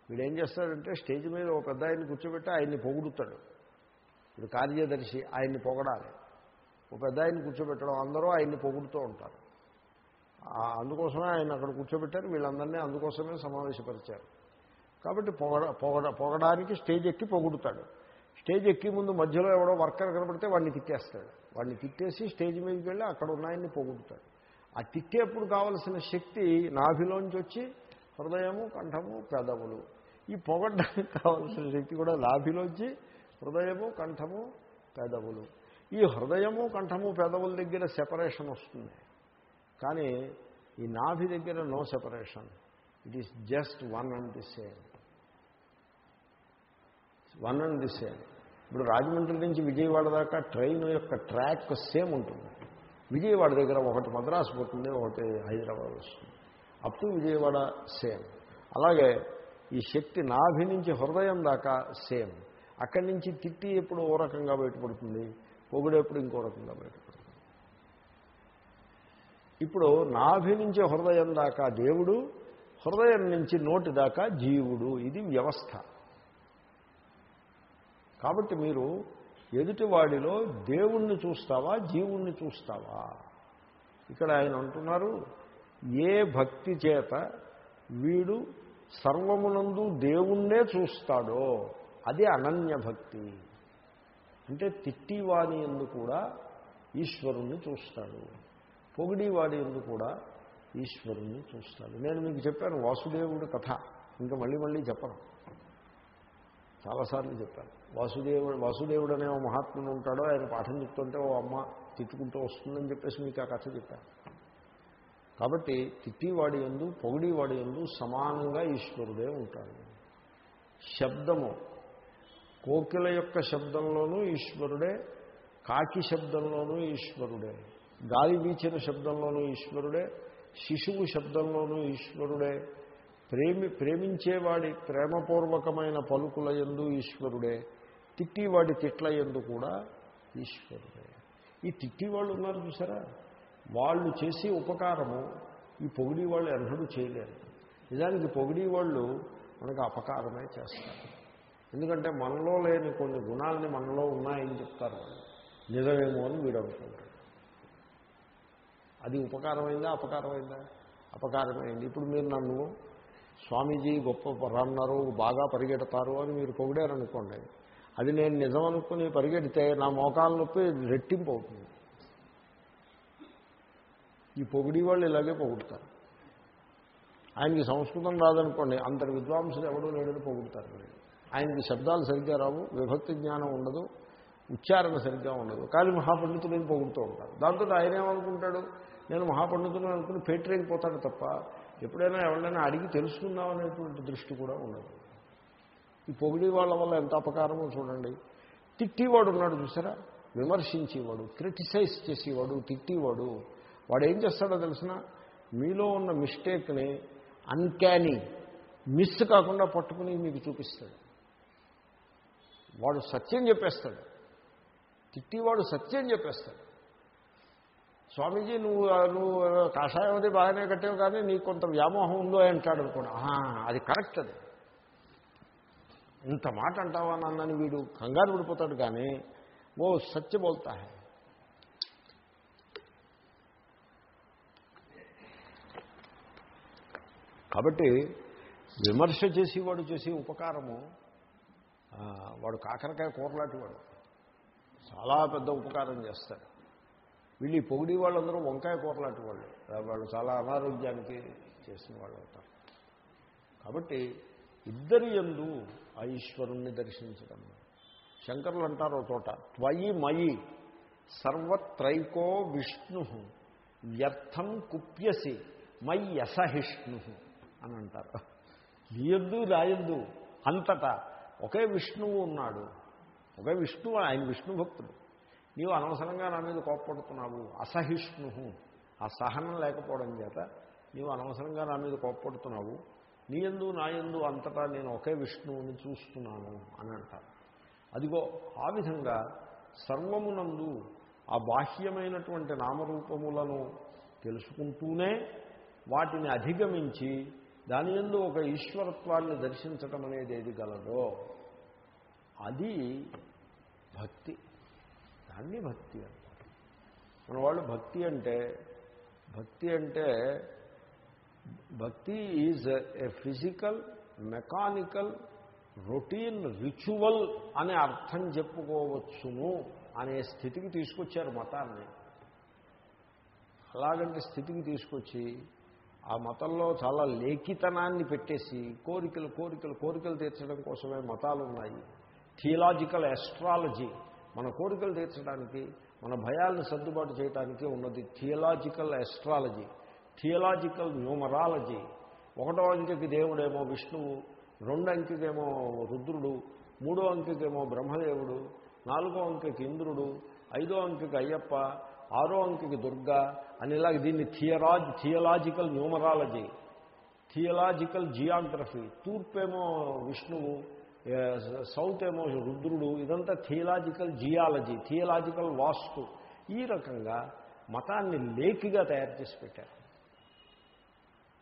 వీడు ఏం చేస్తాడంటే స్టేజ్ మీద ఒక పెద్ద ఆయన్ని కూర్చోబెట్టి ఆయన్ని పొగుడుతాడు. ఇప్పుడు కార్యదర్శి ఆయన్ని పొగడాలి. ఒక పెద్ద ఆయన్ని కూర్చోబెట్టడం అందరూ ఆయన్ని పొగుడుతూ ఉంటారు. అందుకోసమే ఆయన అక్కడ కూర్చోబెట్టారు వీళ్ళందరినీ అందుకోసమే సమావేశపరిచారు. కాబట్టి పొగడ పొగడ పొగడానికి స్టేజ్ ఎక్కి పొగుడుతాడు. స్టేజ్ ఎక్కి ముందు మధ్యలో ఎవడో వర్కర్ కనబడితే వాడిని తిట్టేస్తాడు. వాడిని తిట్టేసి స్టేజ్ మీదకి వెళ్ళి అక్కడ ఉన్నాయన్ని పోగొడతాడు ఆ తిట్టేప్పుడు కావలసిన శక్తి నాభిలోంచి వచ్చి హృదయము కంఠము పెదవులు. ఈ పొగడ్డానికి కావలసిన శక్తి కూడా నాభిలోంచి హృదయము కంఠము పెదవులు. ఈ హృదయము కంఠము పెదవుల దగ్గర సెపరేషన్ వస్తుంది. కానీ ఈ నాభి దగ్గర no separation it is just one and the same one and the same ఇప్పుడు రాజమండ్రి నుంచి విజయవాడ దాకా ట్రైన్ యొక్క ట్రాక్ సేమ్ ఉంటుంది. విజయవాడ దగ్గర ఒకటి మద్రాసు పోతుంది ఒకటి హైదరాబాద్ వస్తుంది. Up to Vijayawada same. అలాగే ఈ శక్తి నాభి నుంచి హృదయం దాకా సేమ్. అక్కడి నుంచి తిట్టి ఎప్పుడు ఓ రకంగా బయటపడుతుంది పొగుడెప్పుడు ఇంకో రకంగా బయటపడుతుంది. ఇప్పుడు నాభి నుంచి హృదయం దాకా దేవుడు హృదయం నుంచి నోటి దాకా జీవుడు ఇది వ్యవస్థ. కాబట్టి మీరు ఎదుటివాడిలో దేవుణ్ణి చూస్తావా జీవుణ్ణి చూస్తావా? ఇక్కడ ఆయన అంటున్నారు ఏ భక్తి చేత వీడు సర్వమునందు దేవుణ్ణే చూస్తాడో అది అనన్య భక్తి. అంటే తిట్టివాడి ఎందు కూడా ఈశ్వరుణ్ణి చూస్తాడు. పొగిడివాడి ఎందు కూడా ఈశ్వరుణ్ణి చూస్తాడు. నేను మీకు చెప్పాను వాసుదేవుడి కథ ఇంకా మళ్ళీ మళ్ళీ చెప్పను. చాలాసార్లు చెప్పాను. వాసుదేవుడు వాసుదేవుడు అనే ఓ మహాత్ముడు ఉంటాడో ఆయన పాఠం చెప్తుంటే ఓ అమ్మ తిట్టుకుంటూ వస్తుందని చెప్పేసి మీకు ఆ కథ చెప్పాను కాబట్టి తిట్టివాడి ఎందు పొగిడివాడి ఎందు సమానంగా ఈశ్వరుడే ఉంటాడు. శబ్దము కోకిల యొక్క శబ్దంలోనూ ఈశ్వరుడే కాకి శబ్దంలోనూ ఈశ్వరుడే గాలి వీచిన శబ్దంలోనూ ఈశ్వరుడే శిశువు శబ్దంలోనూ ఈశ్వరుడే ప్రేమి ప్రేమించేవాడి ప్రేమపూర్వకమైన పలుకుల ఎందు ఈశ్వరుడే. తిట్టివాడి తిట్ల ఎందు కూడా ఈశ్వరుడే. ఈ తిట్టివాళ్ళు ఉన్నారు చూసారా? వాళ్ళు చేసే ఉపకారము ఈ పొగిడి వాళ్ళు ఎన్నడూ చేయలేరు. నిజానికి పొగిడి వాళ్ళు మనకు అపకారమే చేస్తారు. ఎందుకంటే మనలో లేని కొన్ని గుణాలని మనలో ఉన్నాయని చెప్తారు వాళ్ళు. నిజమేమో అని వీడు అనుకుంటాడు. అది ఉపకారమైందా? అపకారమైందా? అపకారమైంది. ఇప్పుడు మీరు నన్ను స్వామీజీ గొప్ప రన్నరు బాగా పరిగెడతారు అని మీరు పొగిడారనుకోండి అది నేను నిజం అనుకుని పరిగెడితే నా మోకాలు నొప్పి రెట్టింపు అవుతుంది. ఈ పొగిడి వాళ్ళు ఇలాగే పొగుడతారు. ఆయనకి సంస్కృతం రాదనుకోండి అంతటి విద్వాంసులు ఎవడూ లేడని పొగుడతారు ఆయనకి శబ్దాలు సరిగ్గా రావు విభక్తి జ్ఞానం ఉండదు ఉచ్చారణ సరిగ్గా ఉండదు. కానీ మహాపండితులను పొగుడుతూ ఉంటారు దాంతో ఆయన ఏమనుకుంటాడు? నేను మహాపండితులు అనుకుని పేటరేగిపోతాడు తప్ప ఎప్పుడైనా ఎవరైనా అడిగి తెలుసుకుందాం అనేటువంటి దృష్టి కూడా ఉండదు. ఈ పొగిడి వాళ్ళ వల్ల ఎంత అపకారమో చూడండి. తిట్టివాడు ఉన్నాడు చూసారా? విమర్శించేవాడు క్రిటిసైజ్ చేసేవాడు తిట్టివాడు. వాడు ఏం చేస్తాడో తెలిసిన? మీలో ఉన్న మిస్టేక్ని అన్క్యానీ మిస్ కాకుండా పట్టుకుని మీకు చూపిస్తాడు. వాడు సత్యం చెప్పేస్తాడు. తిట్టివాడు సత్యం చెప్పేస్తాడు. స్వామీజీ నువ్వు నువ్వు కాషాయం అది బాగానే కట్టావు కానీ నీకు కొంత వ్యామోహం ఉందో అంటాడు అనుకోండి. ఆహా, అది కరెక్ట్ అది. ఇంత మాట అంటావా నన్నని వీడు? కంగారు పడిపోతాడు కానీ ఓ సత్య బోల్తా హై. కాబట్టి విమర్శ చేసి వాడు చేసే ఉపకారము వాడు కాకరకాయ కూరలాంటి వాడు చాలా పెద్ద ఉపకారం చేస్తాడు వీళ్ళు ఈ పొగిడి వాళ్ళందరూ వంకాయ కూరలాంటి వాళ్ళు వాళ్ళు చాలా అనారోగ్యానికి చేసిన వాళ్ళు అవుతారు కాబట్టి ఇద్దరి ఎందు ఆ ఈశ్వరుణ్ణి దర్శించడం. శంకరులు అంటారు చోట త్వయి మయి సర్వత్రైకో విష్ణు వ్యర్థం కుప్యసి మై యసహిష్ణు అని అంటారు. నీయొద్దు రాయద్దు అంతటా ఒకే విష్ణువు ఉన్నాడు. ఒకే విష్ణువు ఆయన విష్ణు భక్తుడు. నీవు అనవసరంగా నా మీద కోప్పడుతున్నావు అసహిష్ణు. ఆ సహనం లేకపోవడం చేత నీవు అనవసరంగా నా మీద కోప్పడుతున్నావు నీ నాయందు అంతటా నేను ఒకే విష్ణువుని చూస్తున్నాను అని అంటారు. అదిగో ఆ విధంగా సర్వమునందు ఆ బాహ్యమైనటువంటి నామరూపములను తెలుసుకుంటూనే వాటిని అధిగమించి దాని ఎందు ఒక ఈశ్వరత్వాన్ని దర్శించటం అనేది ఏది గలదో అది భక్తి. దాన్ని భక్తి అంటారు. మన వాళ్ళు భక్తి అంటే భక్తి అంటే భక్తి is a physical mechanical routine ritual అనే అర్థం చెప్పుకోవచ్చును అనే స్థితికి తీసుకొచ్చారు మతాన్ని. అలాగంటే స్థితికి తీసుకొచ్చి ఆ మతంలో చాలా లేఖితనాన్ని పెట్టేసి కోరికలు కోరికలు కోరికలు తీర్చడం కోసమే మతాలు ఉన్నాయి థియలాజికల్ ఎస్ట్రాలజీ మన కోరికలు తీర్చడానికి మన భయాలను సర్దుబాటు చేయడానికి ఉన్నది థియలాజికల్ ఎస్ట్రాలజీ. Theological numerology. ఒకటో అంకెకి దేవుడేమో విష్ణువు రెండు అంకెకేమో రుద్రుడు మూడో అంకెకేమో బ్రహ్మదేవుడు నాలుగో అంకెకి ఇంద్రుడు ఐదో అంకెకి అయ్యప్ప ఆరో అంకెకి దుర్గా అని ఇలాగ దీన్ని థియరాజ్ థియలాజికల్ న్యూమరాలజీ థియలాజికల్ జియాగ్రఫీ. తూర్పేమో విష్ణువు సౌత్ ఏమో రుద్రుడు ఇదంతా థియలాజికల్ జియాలజీ థియలాజికల్ వాస్తు. ఈ రకంగా మతాన్ని లేకిగా తయారు చేసి పెట్టారు.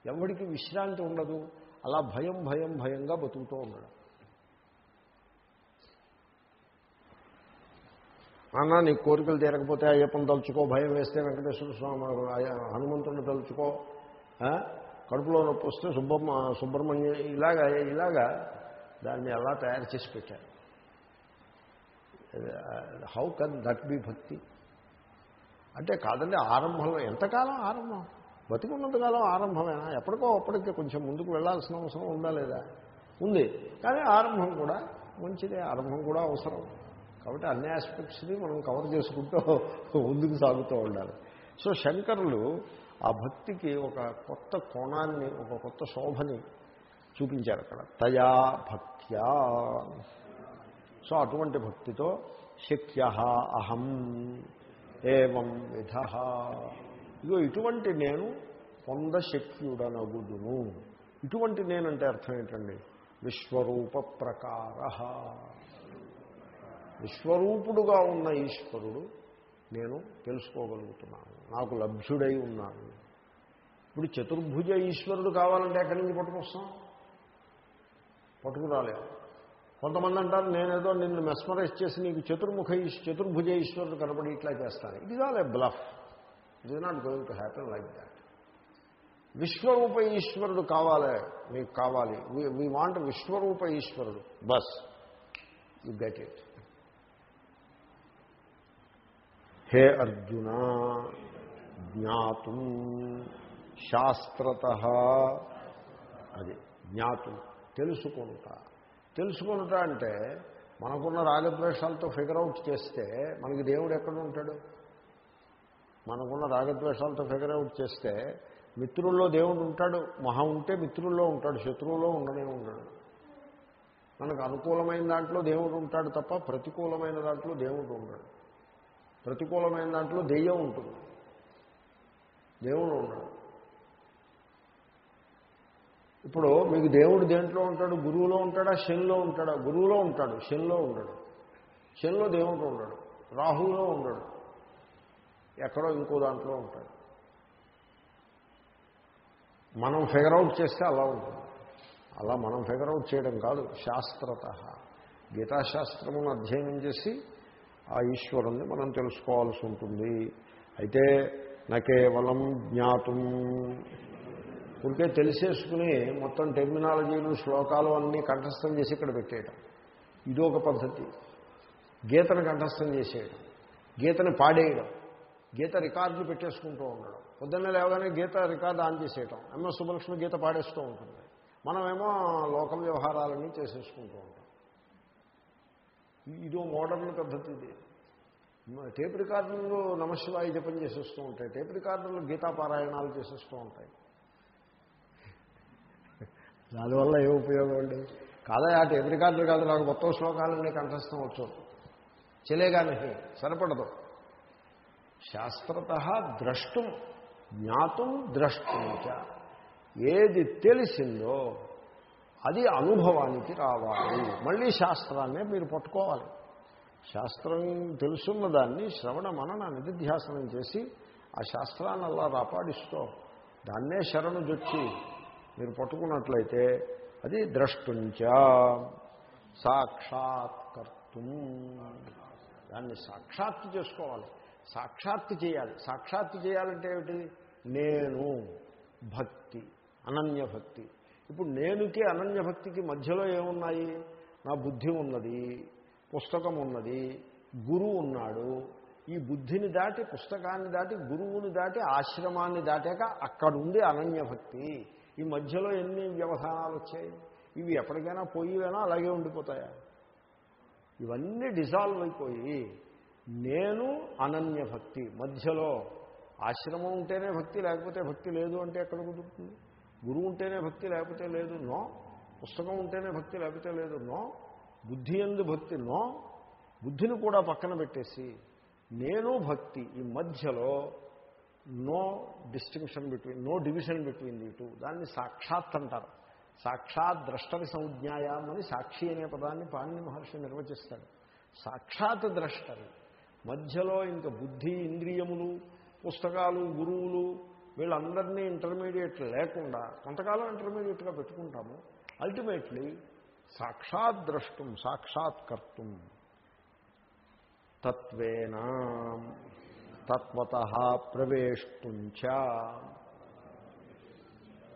ఎవడికి విశ్రాంతి ఉండదు అలా భయం భయం భయంగా బతుకుతూ ఉన్నాడు. అన్న నీ కోరికలు తీరకపోతే అయ్యప్పని తలుచుకో భయం వేస్తే వెంకటేశ్వర స్వామి హనుమంతుడిని తలుచుకో కడుపులో నొప్పి వస్తే సుబ్బమ్మ సుబ్రహ్మణ్యం ఇలాగా ఇలాగా దాన్ని అలా తయారు చేసి పెట్టారు. హౌ కన్ దట్ బి భక్తి అంటే కాదండి ఆరంభంలో ఎంతకాలం ఆరంభం? బతికున్నంతకాలం ఆరంభమేనా? ఎప్పటికో అప్పటికే కొంచెం ముందుకు వెళ్ళాల్సిన అవసరం ఉందా లేదా? ఉంది. కానీ ఆరంభం కూడా మంచిదే. ఆరంభం కూడా అవసరం. కాబట్టి అన్ని ఆస్పెక్ట్స్ని మనం కవర్ చేసుకుంటూ ముందుకు సాగుతూ ఉండాలి. సో శంకరులు ఆ భక్తికి ఒక కొత్త కోణాన్ని ఒక కొత్త శోభని చూపించారు అక్కడ. తయా భక్త్యా. సో అటువంటి భక్తితో శక్య అహం ఏం విధ. ఇగో ఇటువంటి నేను పొందశక్యుడనగుదును ఇటువంటి నేనంటే అర్థం ఏంటండి? విశ్వరూప ప్రకార. విశ్వరూపుడుగా ఉన్న ఈశ్వరుడు నేను తెలుసుకోగలుగుతున్నాను. నాకు లభ్యుడై ఉన్నాను. ఇప్పుడు చతుర్భుజ ఈశ్వరుడు కావాలంటే ఎక్కడి నుంచి పట్టుకొస్తాం? పట్టుకురాలేము కొంతమంది అంటారు నేనేదో నిన్ను మెస్మరైజ్ చేసి నీకు చతుర్ముఖ చతుర్భుజ ఈశ్వరుడు కనబడి ఇట్లా చేస్తాను. ఇది కాలే bluff it is not going to happen like that విశ్వరూప ఈశ్వరుడు కావాలి మీకు కావాలి. వీ వాంట్ విశ్వరూప ఈశ్వరుడు. Bus you get it hey Arjuna జ్ఞాతం శాస్త్రత. అది జ్ఞాతం తెలుసుకుంట తెలుసుకుంటా అంటే మనకున్న రాగద్వేషాలతో ఫిగర్ అవుట్ చేస్తే మనకి దేవుడు ఎక్కడ ఉంటాడు? మనకున్న రాగద్వేషాలతో ఫిగర్ అవుట్ చేస్తే మిత్రుల్లో దేవుడు ఉంటాడు మహా ఉంటే మిత్రుల్లో ఉంటాడు శత్రువులో ఉండనే ఉండడు. మనకు అనుకూలమైన దాంట్లో దేవుడు ఉంటాడు తప్ప ప్రతికూలమైన దాంట్లో దేవుడు ఉండడు. ప్రతికూలమైన దాంట్లో దెయ్యం ఉంటుంది. దేవుడు ఉండడు. ఇప్పుడు మీకు దేవుడు దేంట్లో ఉంటాడు? గురువులో ఉంటాడా? శనిలో ఉంటాడా? గురువులో ఉంటాడు శనిలో ఉండడు. శనిలో దేవుడు ఉండడు. రాహువులో ఉండడు. ఎక్కడో ఇంకో దాంట్లో ఉంటాడు మనం ఫిగర్ అవుట్ చేస్తే అలా ఉంటుంది. అలా మనం ఫిగర్ అవుట్ చేయడం కాదు శాస్త్రత. గీతాశాస్త్రమును అధ్యయనం చేసి ఆ ఈశ్వరుణ్ణి మనం తెలుసుకోవాల్సి ఉంటుంది. అయితే నా కేవలం జ్ఞాతం. ఉంటే తెలిసేసుకుని మొత్తం టెర్మినాలజీలు శ్లోకాలు అన్నీ కంఠస్థం చేసి ఇక్కడ పెట్టేయడం ఇదొక పద్ధతి. గీతను కంఠస్థం చేసేయడం గీతని పాడేయడం. గీత రికార్డులు పెట్టేసుకుంటూ ఉండడం. పొద్దున్న లేవగానే గీత రికార్డు ఆన్ చేసేయటం. ఎంఎస్ సుబ్బలక్ష్మి గీత పాడేస్తూ ఉంటుంది. మనమేమో లోకల్ వ్యవహారాలన్నీ చేసేసుకుంటూ ఉంటాం. ఇదో మోడర్న్ పద్ధతి ఇది. టేప్ రికార్డులు నమశివాయి జపం చేసేస్తూ ఉంటాయి. టేప్ రికార్డులు గీతాపారాయణాలు చేసేస్తూ ఉంటాయి. దానివల్ల ఏ ఉపయోగం అండి? కాదా ఆ టేప్ రికార్డులు కాదు నాకు మొత్తం శ్లోకాలన్నీ కంఠస్థం వచ్చు చెలేగాని సరిపడదు. శాస్త్రత ద్రష్టం జ్ఞాతం ద్రష్టం ఏది తెలిసిందో అది అనుభవానికి రావాలి. మళ్ళీ శాస్త్రాన్నే మీరు పట్టుకోవాలి. శాస్త్రం తెలుసున్న దాన్ని శ్రవణ మనన నిధిధ్యాసనం చేసి ఆ శాస్త్రాన్ని అలా రాపాడిస్తూ దాన్నే శరణు జొచ్చి మీరు పట్టుకున్నట్లయితే అది ద్రష్టుంచ సాక్షాత్కర్తం. దాన్ని సాక్షాత్తు చేసుకోవాలి. సాక్షాత్తు చేయాలి. సాక్షాత్తు చేయాలంటే ఏమిటి? నేను భక్తి అనన్యభక్తి ఇప్పుడు నేనుకి అనన్యభక్తికి మధ్యలో ఏమున్నాయి? నా బుద్ధి ఉన్నది పుస్తకం ఉన్నది గురువు ఉన్నాడు. ఈ బుద్ధిని దాటి పుస్తకాన్ని దాటి గురువుని దాటి ఆశ్రమాన్ని దాటాక అక్కడుంది అనన్యభక్తి ఈ మధ్యలో ఎన్ని వ్యవధానాలు వచ్చాయి? ఇవి ఎప్పటికైనా పోయివేనా? అలాగే ఉండిపోతాయా? ఇవన్నీ డిజాల్వ్ అయిపోయి నేను అనన్య భక్తి. మధ్యలో ఆశ్రమం ఉంటేనే భక్తి లేకపోతే భక్తి లేదు అంటే ఎక్కడ కుదురుతుంది? గురువు ఉంటేనే భక్తి లేకపోతే లేదు నో. పుస్తకం ఉంటేనే భక్తి లేకపోతే లేదు నో. బుద్ధి ఎందు భక్తి నో. బుద్ధిని కూడా పక్కన పెట్టేసి నేను భక్తి ఈ మధ్యలో no distinction between no division between the two. దాన్ని సాక్షాత్ అంటారు. సాక్షాత్ ద్రష్టని సంజ్ఞాయం అని సాక్షి అనే పదాన్ని పాణిని మహర్షి నిర్వచిస్తాడు. సాక్షాత్ ద్రష్టని. మధ్యలో ఇంకా బుద్ధి ఇంద్రియములు పుస్తకాలు గురువులు వీళ్ళందరినీ ఇంటర్మీడియట్ లేకుండా కొంతకాలం ఇంటర్మీడియట్గా పెట్టుకుంటాము. అల్టిమేట్లీ సాక్షాత్ ద్రష్టం సాక్షాత్కర్తం తత్వేన తత్వత ప్రవేష్టుంచ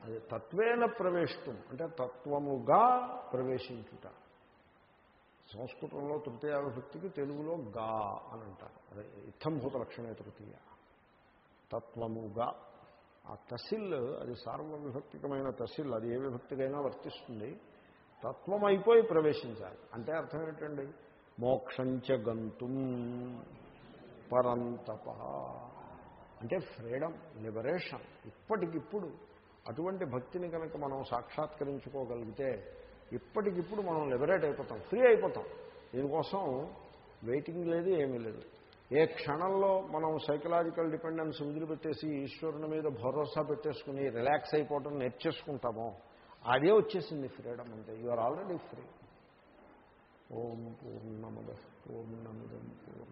అది తత్వేన ప్రవేశం అంటే తత్వముగా ప్రవేశించుట. సంస్కృతంలో తృతీయ విభక్తికి తెలుగులో గా అని అంటారు. అదే ఇత్తంభూత లక్షణే తృతీయ. తత్వముగా ఆ తసిల్ అది సార్వవిభక్తికమైన తసిల్ అది ఏ విభక్తికైనా వర్తిస్తుంది. తత్వం అయిపోయి ప్రవేశించాలి. అంటే అర్థం ఏంటండి? మోక్షంచ గంతుం పరంతప. అంటే ఫ్రీడమ్ లిబరేషన్. ఇప్పటికిప్పుడు అటువంటి భక్తిని కనుక మనం సాక్షాత్కరించుకోగలిగితే ఇప్పటికిప్పుడు మనం లిబరేట్ అయిపోతాం ఫ్రీ అయిపోతాం. దీనికోసం వెయిటింగ్ లేదు ఏమీ లేదు. ఏ క్షణంలో మనం సైకలాజికల్ డిపెండెన్స్ వదిలిపెట్టేసి ఈశ్వరుని మీద భరోసా పెట్టేసుకుని రిలాక్స్ అయిపోవటం నేర్చేసుకుంటామో అదే వచ్చేసింది ఫ్రీడమ్ అంతే యు ఆర్ ఆల్రెడీ ఫ్రీ ఓం పూర్ణముద పూర్ణముదం పూర్ణ